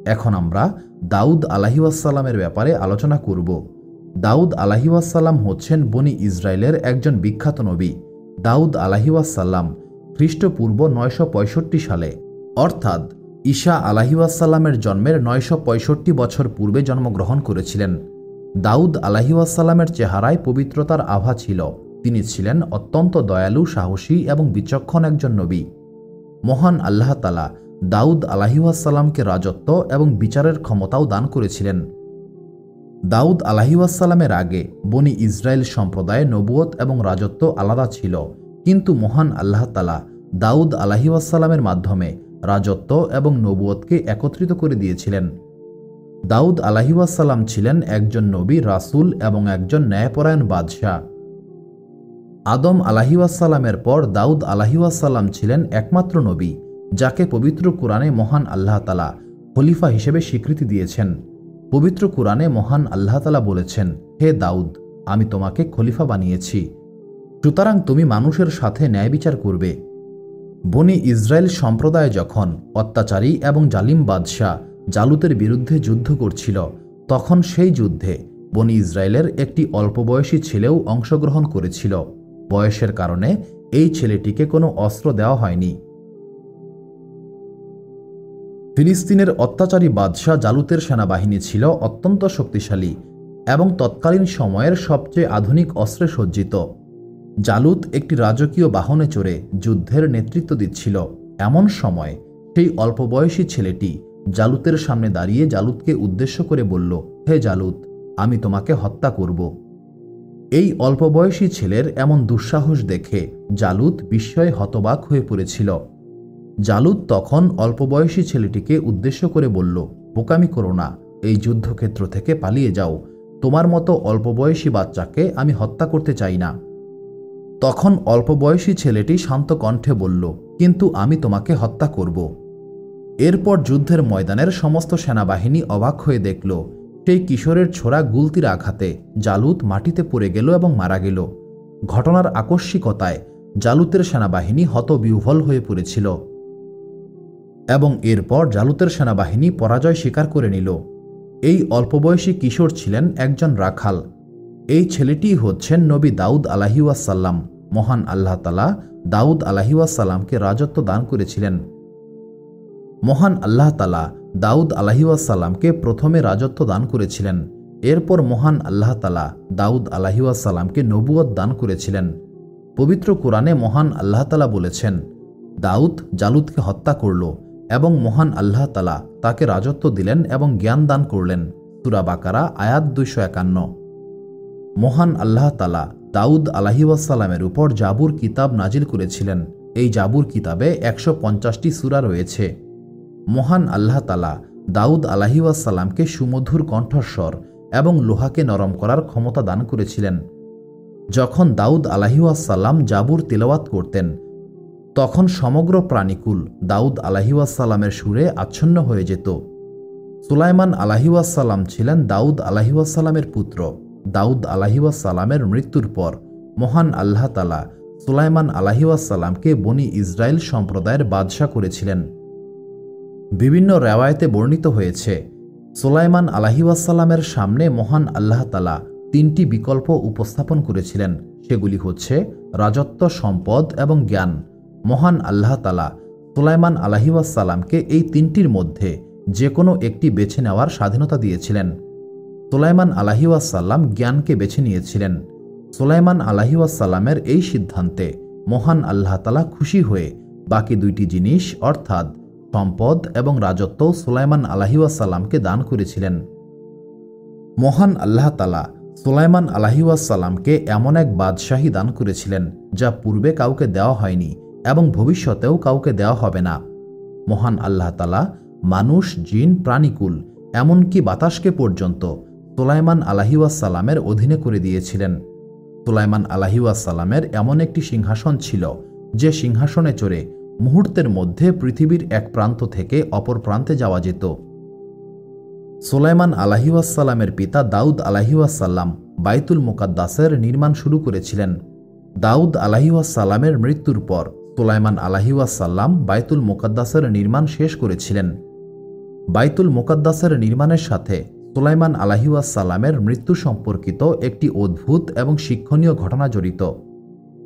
এখন আমরা দাউদ আলাহিউসাল্লামের ব্যাপারে আলোচনা করব। দাউদ আলাহিউসাল্লাম হচ্ছেন বনি ইসরায়েলের একজন বিখ্যাত নবী। দাউদ আলাহিউসাল্লাম খ্রিস্টপূর্ব নয়শো পঁয়ষট্টি সালে, অর্থাৎ ঈশা আলাহিউসাল্লামের জন্মের নয়শো পঁয়ষট্টি বছর পূর্বে জন্মগ্রহণ করেছিলেন। দাউদ আলাহিউসাল্লামের চেহারায় পবিত্রতার আভা ছিল। তিনি ছিলেন অত্যন্ত দয়ালু, সাহসী এবং বিচক্ষণ একজন নবী। মহান আল্লাহ তালা দাউদ আলাহিউসাল্লামকে রাজত্ব এবং বিচারের ক্ষমতাও দান করেছিলেন। দাউদ আলাহিউসাল্লামের আগে বনি ইসরায়েল সম্প্রদায়ে নবুয়ত এবং রাজত্ব আলাদা ছিল। কিন্তু মহান আল্লাহ তালা দাউদ আলাহিউসাল্লামের মাধ্যমে রাজত্ব এবং নবুয়তকে একত্রিত করে দিয়েছিলেন। দাউদ আলাহিউসাল্লাম ছিলেন একজন নবী, রাসুল এবং একজন ন্যায়পরায়ণ বাদশাহ। আদম আলাহিউসাল্লামের পর দাউদ আলাহিউসাল্লাম ছিলেন একমাত্র নবী, যাকে পবিত্র কোরআনে মহান আল্লাহ তালা, খলিফা হিসেবে স্বীকৃতি দিয়েছেন। পবিত্র কোরআনে মহান আল্লাহ তালা বলেছেন, হে দাউদ, আমি তোমাকে খলিফা বানিয়েছি। সুতরাং তুমি মানুষের সাথে ন্যায় বিচার করবে। বনি ইসরায়েল সম্প্রদায় যখন অত্যাচারী এবং জালিম বাদশাহ জালুতের বিরুদ্ধে যুদ্ধ করছিল, তখন সেই যুদ্ধে বনি ইসরায়েলের একটি অল্প বয়সী ছেলেও অংশগ্রহণ করেছিল। বয়সের কারণে এই ছেলেটিকে কোনো অস্ত্র দেওয়া হয়নি। ফিলিস্তিনের অত্যাচারী বাদশাহ জালুতের সেনাবাহিনী ছিল অত্যন্ত শক্তিশালী এবং তৎকালীন সময়ের সবচেয়ে আধুনিক অস্ত্রে সজ্জিত। জালুত একটি রাজকীয় বাহনে চড়ে যুদ্ধের নেতৃত্ব দিচ্ছিল। এমন সময় সেই অল্প বয়সী ছেলেটি জালুতের সামনে দাঁড়িয়ে জালুতকে উদ্দেশ্য করে বলল, হে জালুত, আমি তোমাকে হত্যা করব। এই অল্প বয়সী ছেলের এমন দুঃসাহস দেখে জালুত বিস্ময়ে হতবাক হয়ে পড়েছিল। জালুত তখন অল্প বয়সী ছেলেটিকে উদ্দেশ্য করে বলল, বোকামি করো না, এই যুদ্ধক্ষেত্র থেকে পালিয়ে যাও। তোমার মতো অল্প বয়সী বাচ্চাকে আমি হত্যা করতে চাই না। তখন অল্প বয়সী ছেলেটি শান্ত কণ্ঠে বলল, কিন্তু আমি তোমাকে হত্যা করব। এরপর যুদ্ধের ময়দানের সমস্ত সেনাবাহিনী অবাক হয়ে দেখল, সেই কিশোরের ছোড়া গুলতির আঘাতে জালুত মাটিতে পড়ে গেল এবং মারা গেল। ঘটনার আকস্মিকতায় জালুতের সেনাবাহিনী হতবিহ্বল হয়ে পড়েছিল এবং এরপর জালুতের সেনাবাহিনী পরাজয় স্বীকার করে নিল। এই অল্পবয়সী কিশোর ছিলেন একজন রাখাল এই ছেলেটি হচ্ছেন নবী দাউদ আলাহিউসাল্লাম মহান আল্লাহ তালা দাউদ আলাহিউসাল্লামকে রাজত্ব দান করেছিলেন। মহান আল্লাহ তালা দাউদ আলাহিউসাল্লামকে প্রথমে রাজত্ব দান করেছিলেন। এরপর মহান আল্লাহ তালা দাউদ আলাহিউসাল্লামকে নবুয়ত দান করেছিলেন। পবিত্র কোরআনে মহান আল্লাহ তালা বলেছেন, দাউদ জালুদকে হত্যা করল এবং মহান আল্লাহ তালা তাকে রাজত্ব দিলেন এবং জ্ঞান দান করলেন। সুরা বাকারা আয়াত দুইশো একান্ন। মহান আল্লাহ তালা দাউদ আলাহিউসালামের উপর জাবুর কিতাব নাজিল করেছিলেন। এই জাবুর কিতাবে একশো পঞ্চাশটি সুরা রয়েছে। মহান আল্লাহ তালা দাউদ আলাহিউসালামকে সুমধুর কণ্ঠস্বর এবং লোহাকে নরম করার ক্ষমতা দান করেছিলেন। যখন দাউদ আলাহিউসাল্লাম জাবুর তেলাওয়াত করতেন, তখন সমগ্র প্রাণীকুল দাউদ আলাহিউসাল্লামের সুরে আচ্ছন্ন হয়ে যেত। সুলাইমান আলাহিউসাল্লাম ছিলেন দাউদ আলাহিউসাল্লামের পুত্র। দাউদ আলাহিউসাল্লামের মৃত্যুর পর মহান আল্লাহ তালা সুলাইমান আলাহিউসাল্লামকে বনি ইসরায়েল সম্প্রদায়ের বাদশাহ করেছিলেন। বিভিন্ন রেওয়ায়তে বর্ণিত হয়েছে, সুলাইমান আলাহিউসাল্লামের সামনে মহান আল্লাহ তালা তিনটি বিকল্প উপস্থাপন করেছিলেন। সেগুলি হচ্ছে রাজত্ব, সম্পদ এবং জ্ঞান। মহান আল্লাহ তালা সুলাইমান আলাহিউসাল্লামকে এই তিনটির মধ্যে যে কোনো একটি বেছে নেওয়ার স্বাধীনতা দিয়েছিলেন। সুলাইমান আলাহিউসাল্লাম জ্ঞানকে বেছে নিয়েছিলেন। সুলাইমান আলাহিউসাল্লামের এই সিদ্ধান্তে মহান আল্লাহ তালা খুশি হয়ে বাকি দুইটি জিনিস, অর্থাৎ সম্পদ এবং রাজত্ব সুলাইমান আলাহিউসাল্লামকে দান করেছিলেন। মহান আল্লাহ তালা সুলাইমান আলাহিউসাল্লামকে এমন এক বাদশাহী দান করেছিলেন, যা পূর্বে কাউকে দেওয়া হয়নি এবং ভবিষ্যতেও কাউকে দেওয়া হবে না। মহান আল্লাহ তালা মানুষ, জিন, প্রাণীকুল, এমনকি বাতাসকে পর্যন্ত সুলাইমান আলাহিউসাল্লামের অধীনে করে দিয়েছিলেন। সুলাইমান আলাহিউসাল্লামের এমন একটি সিংহাসন ছিল, যে সিংহাসনে চড়ে মুহূর্তের মধ্যে পৃথিবীর এক প্রান্ত থেকে অপর প্রান্তে যাওয়া যেত। সুলাইমান আলাহিউসাল্লামের পিতা দাউদ আলাহিউসাল্লাম বাইতুল মুকাদ্দাসের নির্মাণ শুরু করেছিলেন। দাউদ আলাহিউসাল্লামের মৃত্যুর পর সুলাইমান আলাহিউসাল্লাম বাইতুল মোকাদ্দাসের নির্মাণ শেষ করেছিলেন। বাইতুল মোকাদ্দাসের নির্মাণের সাথে সুলাইমান আলাহিউসাল্লামের মৃত্যু সম্পর্কিত একটি অদ্ভুত এবং শিক্ষণীয় ঘটনা জড়িত।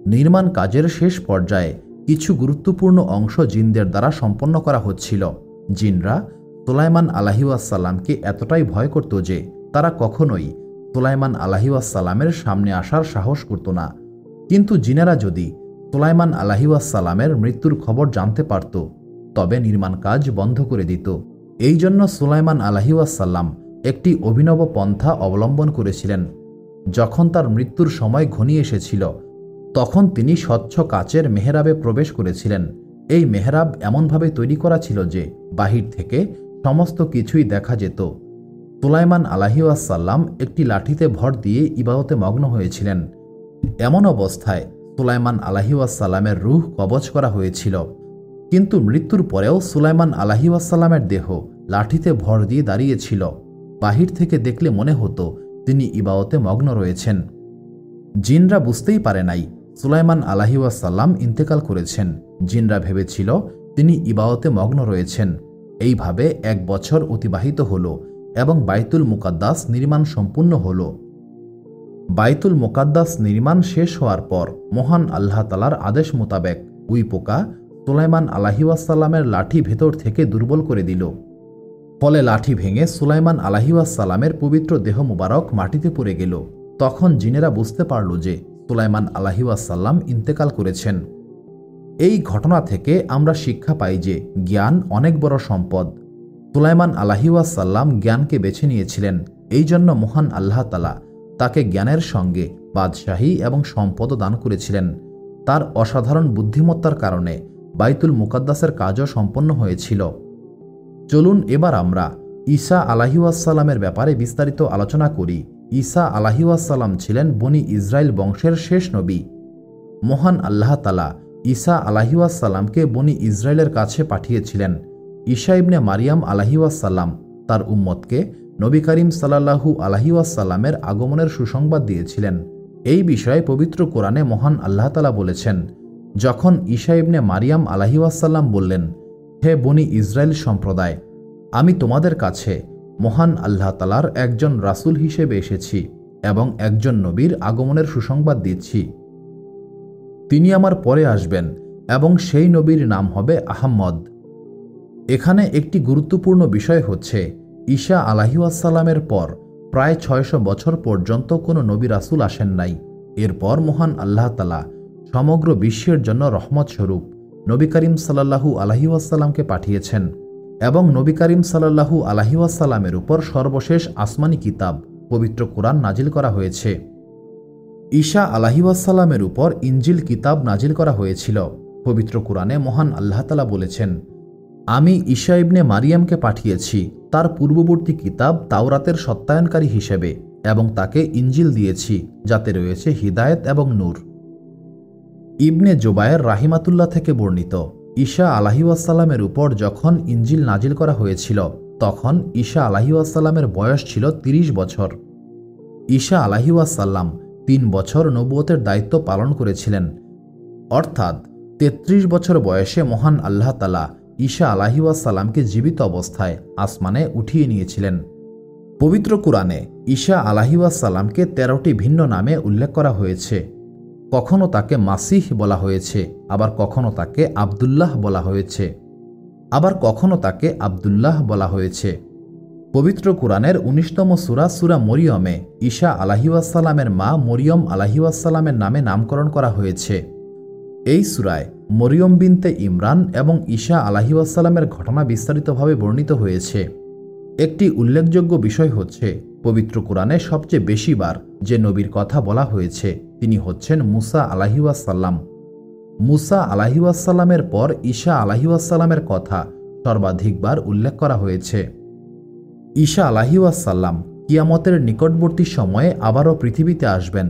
নির্মাণ কাজের শেষ পর্যায়ে কিছু গুরুত্বপূর্ণ অংশ জিনদের দ্বারা সম্পন্ন করা হচ্ছিল। জিনরা সুলাইমান আলাহিউসাল্লামকে এতটাই ভয় করত যে তারা কখনোই সুলাইমান আলাহিউসাল্লামের সামনে আসার সাহস করত না। কিন্তু জিনেরা যদি সুলাইমান আলাহিউসাল্লামের মৃত্যুর খবর জানতে পারত, তবে নির্মাণ কাজ বন্ধ করে দিত। এই জন্য সুলাইমান আলাহিউসাল্লাম একটি অভিনব পন্থা অবলম্বন করেছিলেন। যখন তার মৃত্যুর সময় ঘনিয়ে এসেছিল, তখন তিনি স্বচ্ছ কাচের মেহরাবে প্রবেশ করেছিলেন। এই মেহরাব এমনভাবে তৈরি করা ছিল যে, বাহির থেকে সমস্ত কিছুই দেখা যেত। সুলাইমান আলাহিউসাল্লাম একটি লাঠিতে ভর দিয়ে ইবাদতে মগ্ন হয়েছিলেন। এমন অবস্থায় সুলাইমান আলাহিউসাল্লামের রুহ কবচ করা হয়েছিল। কিন্তু মৃত্যুর পরেও সুলাইমান আলাহিউসাল্লামের দেহ লাঠিতে ভর দিয়ে দাঁড়িয়েছিল। বাহির থেকে দেখলে মনে হতো তিনি ইবাওতে মগ্ন রয়েছেন। জিনরা বুঝতেই পারে নাই, সুলাইমান আলাহিউসাল্লাম ইন্তেকাল করেছেন। জিনরা ভেবেছিল তিনি ইবাওতে মগ্ন রয়েছেন। এইভাবে এক বছর অতিবাহিত হল এবং বাইতুল মুকাদ্দাস নির্মাণ সম্পূর্ণ হল। বাইতুল মোকাদ্দাস নির্মাণ শেষ হওয়ার পর মহান আল্লাহ তালার আদেশ মোতাবেক উইপোকা সুলাইমান আলাহিউসাল্লামের লাঠি ভেতর থেকে দুর্বল করে দিল। ফলে লাঠি ভেঙে সুলাইমান আলাহিউসাল্লামের পবিত্র দেহ মুবারক মাটিতে পড়ে গেল। তখন জিনেরা বুঝতে পারল যে সুলাইমান আলাহিউসাল্লাম ইন্তেকাল করেছেন। এই ঘটনা থেকে আমরা শিক্ষা পাই যে জ্ঞান অনেক বড় সম্পদ। সুলাইমান আলাহিউসাল্লাম জ্ঞানকে বেছে নিয়েছিলেন। এই জন্য মহান আল্লাহ তালা তাকে জ্ঞানের সঙ্গে বাদশাহী এবং সম্পদও দান করেছিলেন। তার অসাধারণ বুদ্ধিমত্তার কারণে বাইতুল মুকাদ্দাসের কাজও সম্পন্ন হয়েছিল। চলুন এবার আমরা ঈসা আলাহিউসাল্লামের ব্যাপারে বিস্তারিত আলোচনা করি। ঈসা আলাহিউসাল্লাম ছিলেন বনি ইসরায়েল বংশের শেষ নবী। মহান আল্লাহ তালা ঈসা আলাহিউসাল্লামকে বনি ইসরায়েলের কাছে পাঠিয়েছিলেন। ঈশা ইবনে মারিয়াম আলাহিউসাল্লাম তার উম্মতকে নবী করিম সাল্লাহু আলাহিউসাল্লামের আগমনের সুসংবাদ দিয়েছিলেন। এই বিষয়ে পবিত্র কোরআনে মহান আল্লাহ তালা বলেছেন, যখন ঈশা ইবনে মারিয়াম আলাহিউসাল্লাম বললেন হে বনি ইসরায়েল সম্প্রদায়, আমি তোমাদের কাছে মহান আল্লাহ তালার একজন রাসুল হিসেবে এসেছি এবং একজন নবীর আগমনের সুসংবাদ দিচ্ছি। তিনি আমার পরে আসবেন এবং সেই নবীর নাম হবে আহম্মদ। এখানে একটি গুরুত্বপূর্ণ বিষয় হচ্ছে, ঈশা আলাহিউসাল্লামের পর প্রায় ছয়শো বছর পর্যন্ত কোনো নবী রাসুল আসেন নাই। এরপর মহান আল্লাহ তালা সমগ্র বিশ্বের জন্য রহমত স্বরূপ। নবী করিম সাল্লাহু আলহিউসাল্লামকে পাঠিয়েছেন এবং নবী করিম সাল্লাহু আলহিউসাল্লামের উপর সর্বশেষ আসমানি কিতাব পবিত্র কোরআন নাজিল করা হয়েছে। ঈশা আলাহিউসাল্লামের উপর ইঞ্জিল কিতাব নাজিল করা হয়েছিল। পবিত্র কোরআনে মহান আল্লাহ তালা বলেছেন, আমি ঈশা ইবনে মারিয়ামকে পাঠিয়েছি তার পূর্ববর্তী কিতাব তাওরাতের সত্যায়নকারী হিসেবে এবং তাকে ইঞ্জিল দিয়েছি যাতে রয়েছে হিদায়ত এবং নূর। ইবনে জোবায়ের রাহিমাতুল্লাহ থেকে বর্ণিত, ঈশা আলাহিউসাল্লামের উপর যখন ইঞ্জিল নাজিল করা হয়েছিল, তখন ঈশা আলাহিউসাল্লামের বয়স ছিল ৩০ বছর। ঈশা আলাহিউসাল্লাম তিন বছর নবুয়তের দায়িত্ব পালন করেছিলেন। অর্থাৎ ৩৩ বছর বয়সে মহান আল্লাহ তালা ঈশা আলাহিউসাল্লামকে জীবিত অবস্থায় আসমানে উঠিয়ে নিয়েছিলেন। পবিত্র কোরআনে ঈশা আলাহিউসাল্লামকে তেরোটি ভিন্ন নামে উল্লেখ করা হয়েছে। কখনো তাকে মাসিহ বলা হয়েছে, আবার কখনো তাকে আবদুল্লাহ বলা হয়েছে। আবার কখনো তাকে আবদুল্লাহ বলা হয়েছে। পবিত্র কোরআনের উনিশতম সুরা সুরা মরিয়মে ঈশা আলাহিউসাল্লামের মা মরিয়ম আলাহিউসাল্লামের নামে নামকরণ করা হয়েছে। এই সুরায় মরিয়ম বিনতে ইমরান এবং ঈশা আলাহিউসাল্লামের ঘটনা বিস্তারিতভাবে বর্ণিত হয়েছে। একটি উল্লেখযোগ্য বিষয় হচ্ছে, পবিত্র কোরআনে সবচেয়ে বেশিবার যে নবীর কথা বলা হয়েছে তিনি হচ্ছেন মুসা আলাহিউসাল্লাম মুসা আলাহিউসাল্লামের পর ঈশা আলাহিউসাল্লামের কথা সর্বাধিকবার উল্লেখ করা হয়েছে। ঈশা আলাহিউসাল্লাম কিয়ামতের নিকটবর্তী সময়ে আবারও পৃথিবীতে আসবেন।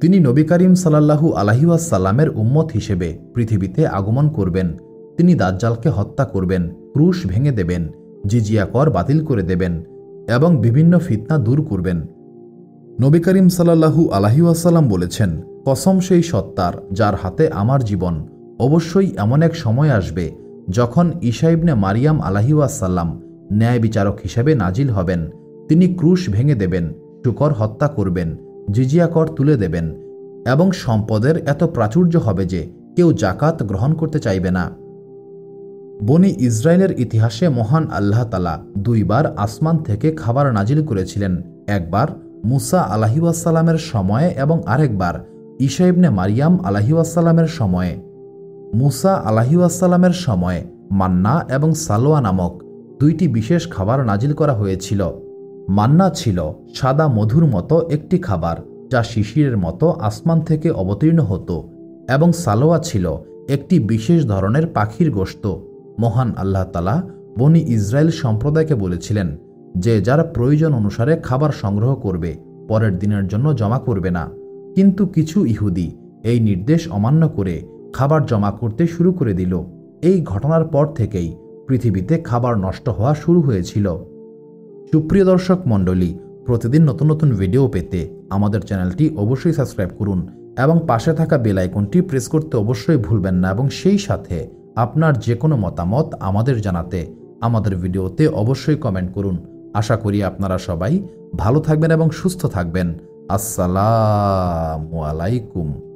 তিনি নবী করিম সাল্লাহু আলাহিউসাল্লামের উম্মত হিসেবে পৃথিবীতে আগমন করবেন। তিনি দাজ্জালকে হত্যা করবেন, ক্রুশ ভেঙে দেবেন, জিজিয়া কর বাতিল করে দেবেন এবং বিভিন্ন ফিতনা দূর করবেন। নবী করিম সাল্লাহু আলাহিউসাল্লাম বলেছেন, কসম সেই সত্তার যার হাতে আমার জীবন। অবশ্যই এমন এক সময় আসবে যখন ইসাইবনে মারিয়াম আলাহিউসাল্লাম ন্যায় বিচারক হিসেবে নাজিল হবেন। তিনি ক্রুশ ভেঙে দেবেন, শুকর হত্যা করবেন, জিজিয়া কর তুলে দেবেন এবং সম্পদের এত প্রাচুর্য হবে যে কেউ জাকাত গ্রহণ করতে চাইবে না। বনি ইসরায়েলের ইতিহাসে মহান আল্লাহ তালা দুইবার আসমান থেকে খাবার নাজিল করেছিলেন। একবার মুসা আলাহিউসাল্লামের সময়ে এবং আরেকবার ঈশা ইবনে মারিয়াম আলাহিউসাল্লামের সময়ে। মুসা আলাহিউসাল্লামের সময়ে মান্না এবং সালোয়া নামক দুইটি বিশেষ খাবার নাজিল করা হয়েছিল। মান্না ছিল সাদা মধুর মতো একটি খাবার, যা শিশিরের মতো আসমান থেকে অবতীর্ণ হতো এবং সালোয়া ছিল একটি বিশেষ ধরনের পাখির গোশত। মহান আল্লাহ তালা বনি ইসরায়েল সম্প্রদায়কে বলেছিলেন যে যারা প্রয়োজন অনুসারে খাবার সংগ্রহ করবে, পরের দিনের জন্য জমা করবে না। কিন্তু কিছু ইহুদি এই নির্দেশ অমান্য করে খাবার জমা করতে শুরু করে দিল। এই ঘটনার পর থেকেই পৃথিবীতে খাবার নষ্ট হওয়া শুরু হয়েছিল। সুপ্রিয় দর্শক মণ্ডলী, প্রতিদিন নতুন নতুন ভিডিও পেতে আমাদের চ্যানেলটি অবশ্যই সাবস্ক্রাইব করুন এবং পাশে থাকা বেল আইকনটি প্রেস করতে অবশ্যই ভুলবেন না এবং সেই সাথে আপনার যে কোনো মতামত আমাদের জানাতে আমাদের ভিডিওতে অবশ্যই কমেন্ট করুন। আশা করি আপনারা সবাই ভালো থাকবেন এবং সুস্থ থাকবেন। আসসালামু আলাইকুম।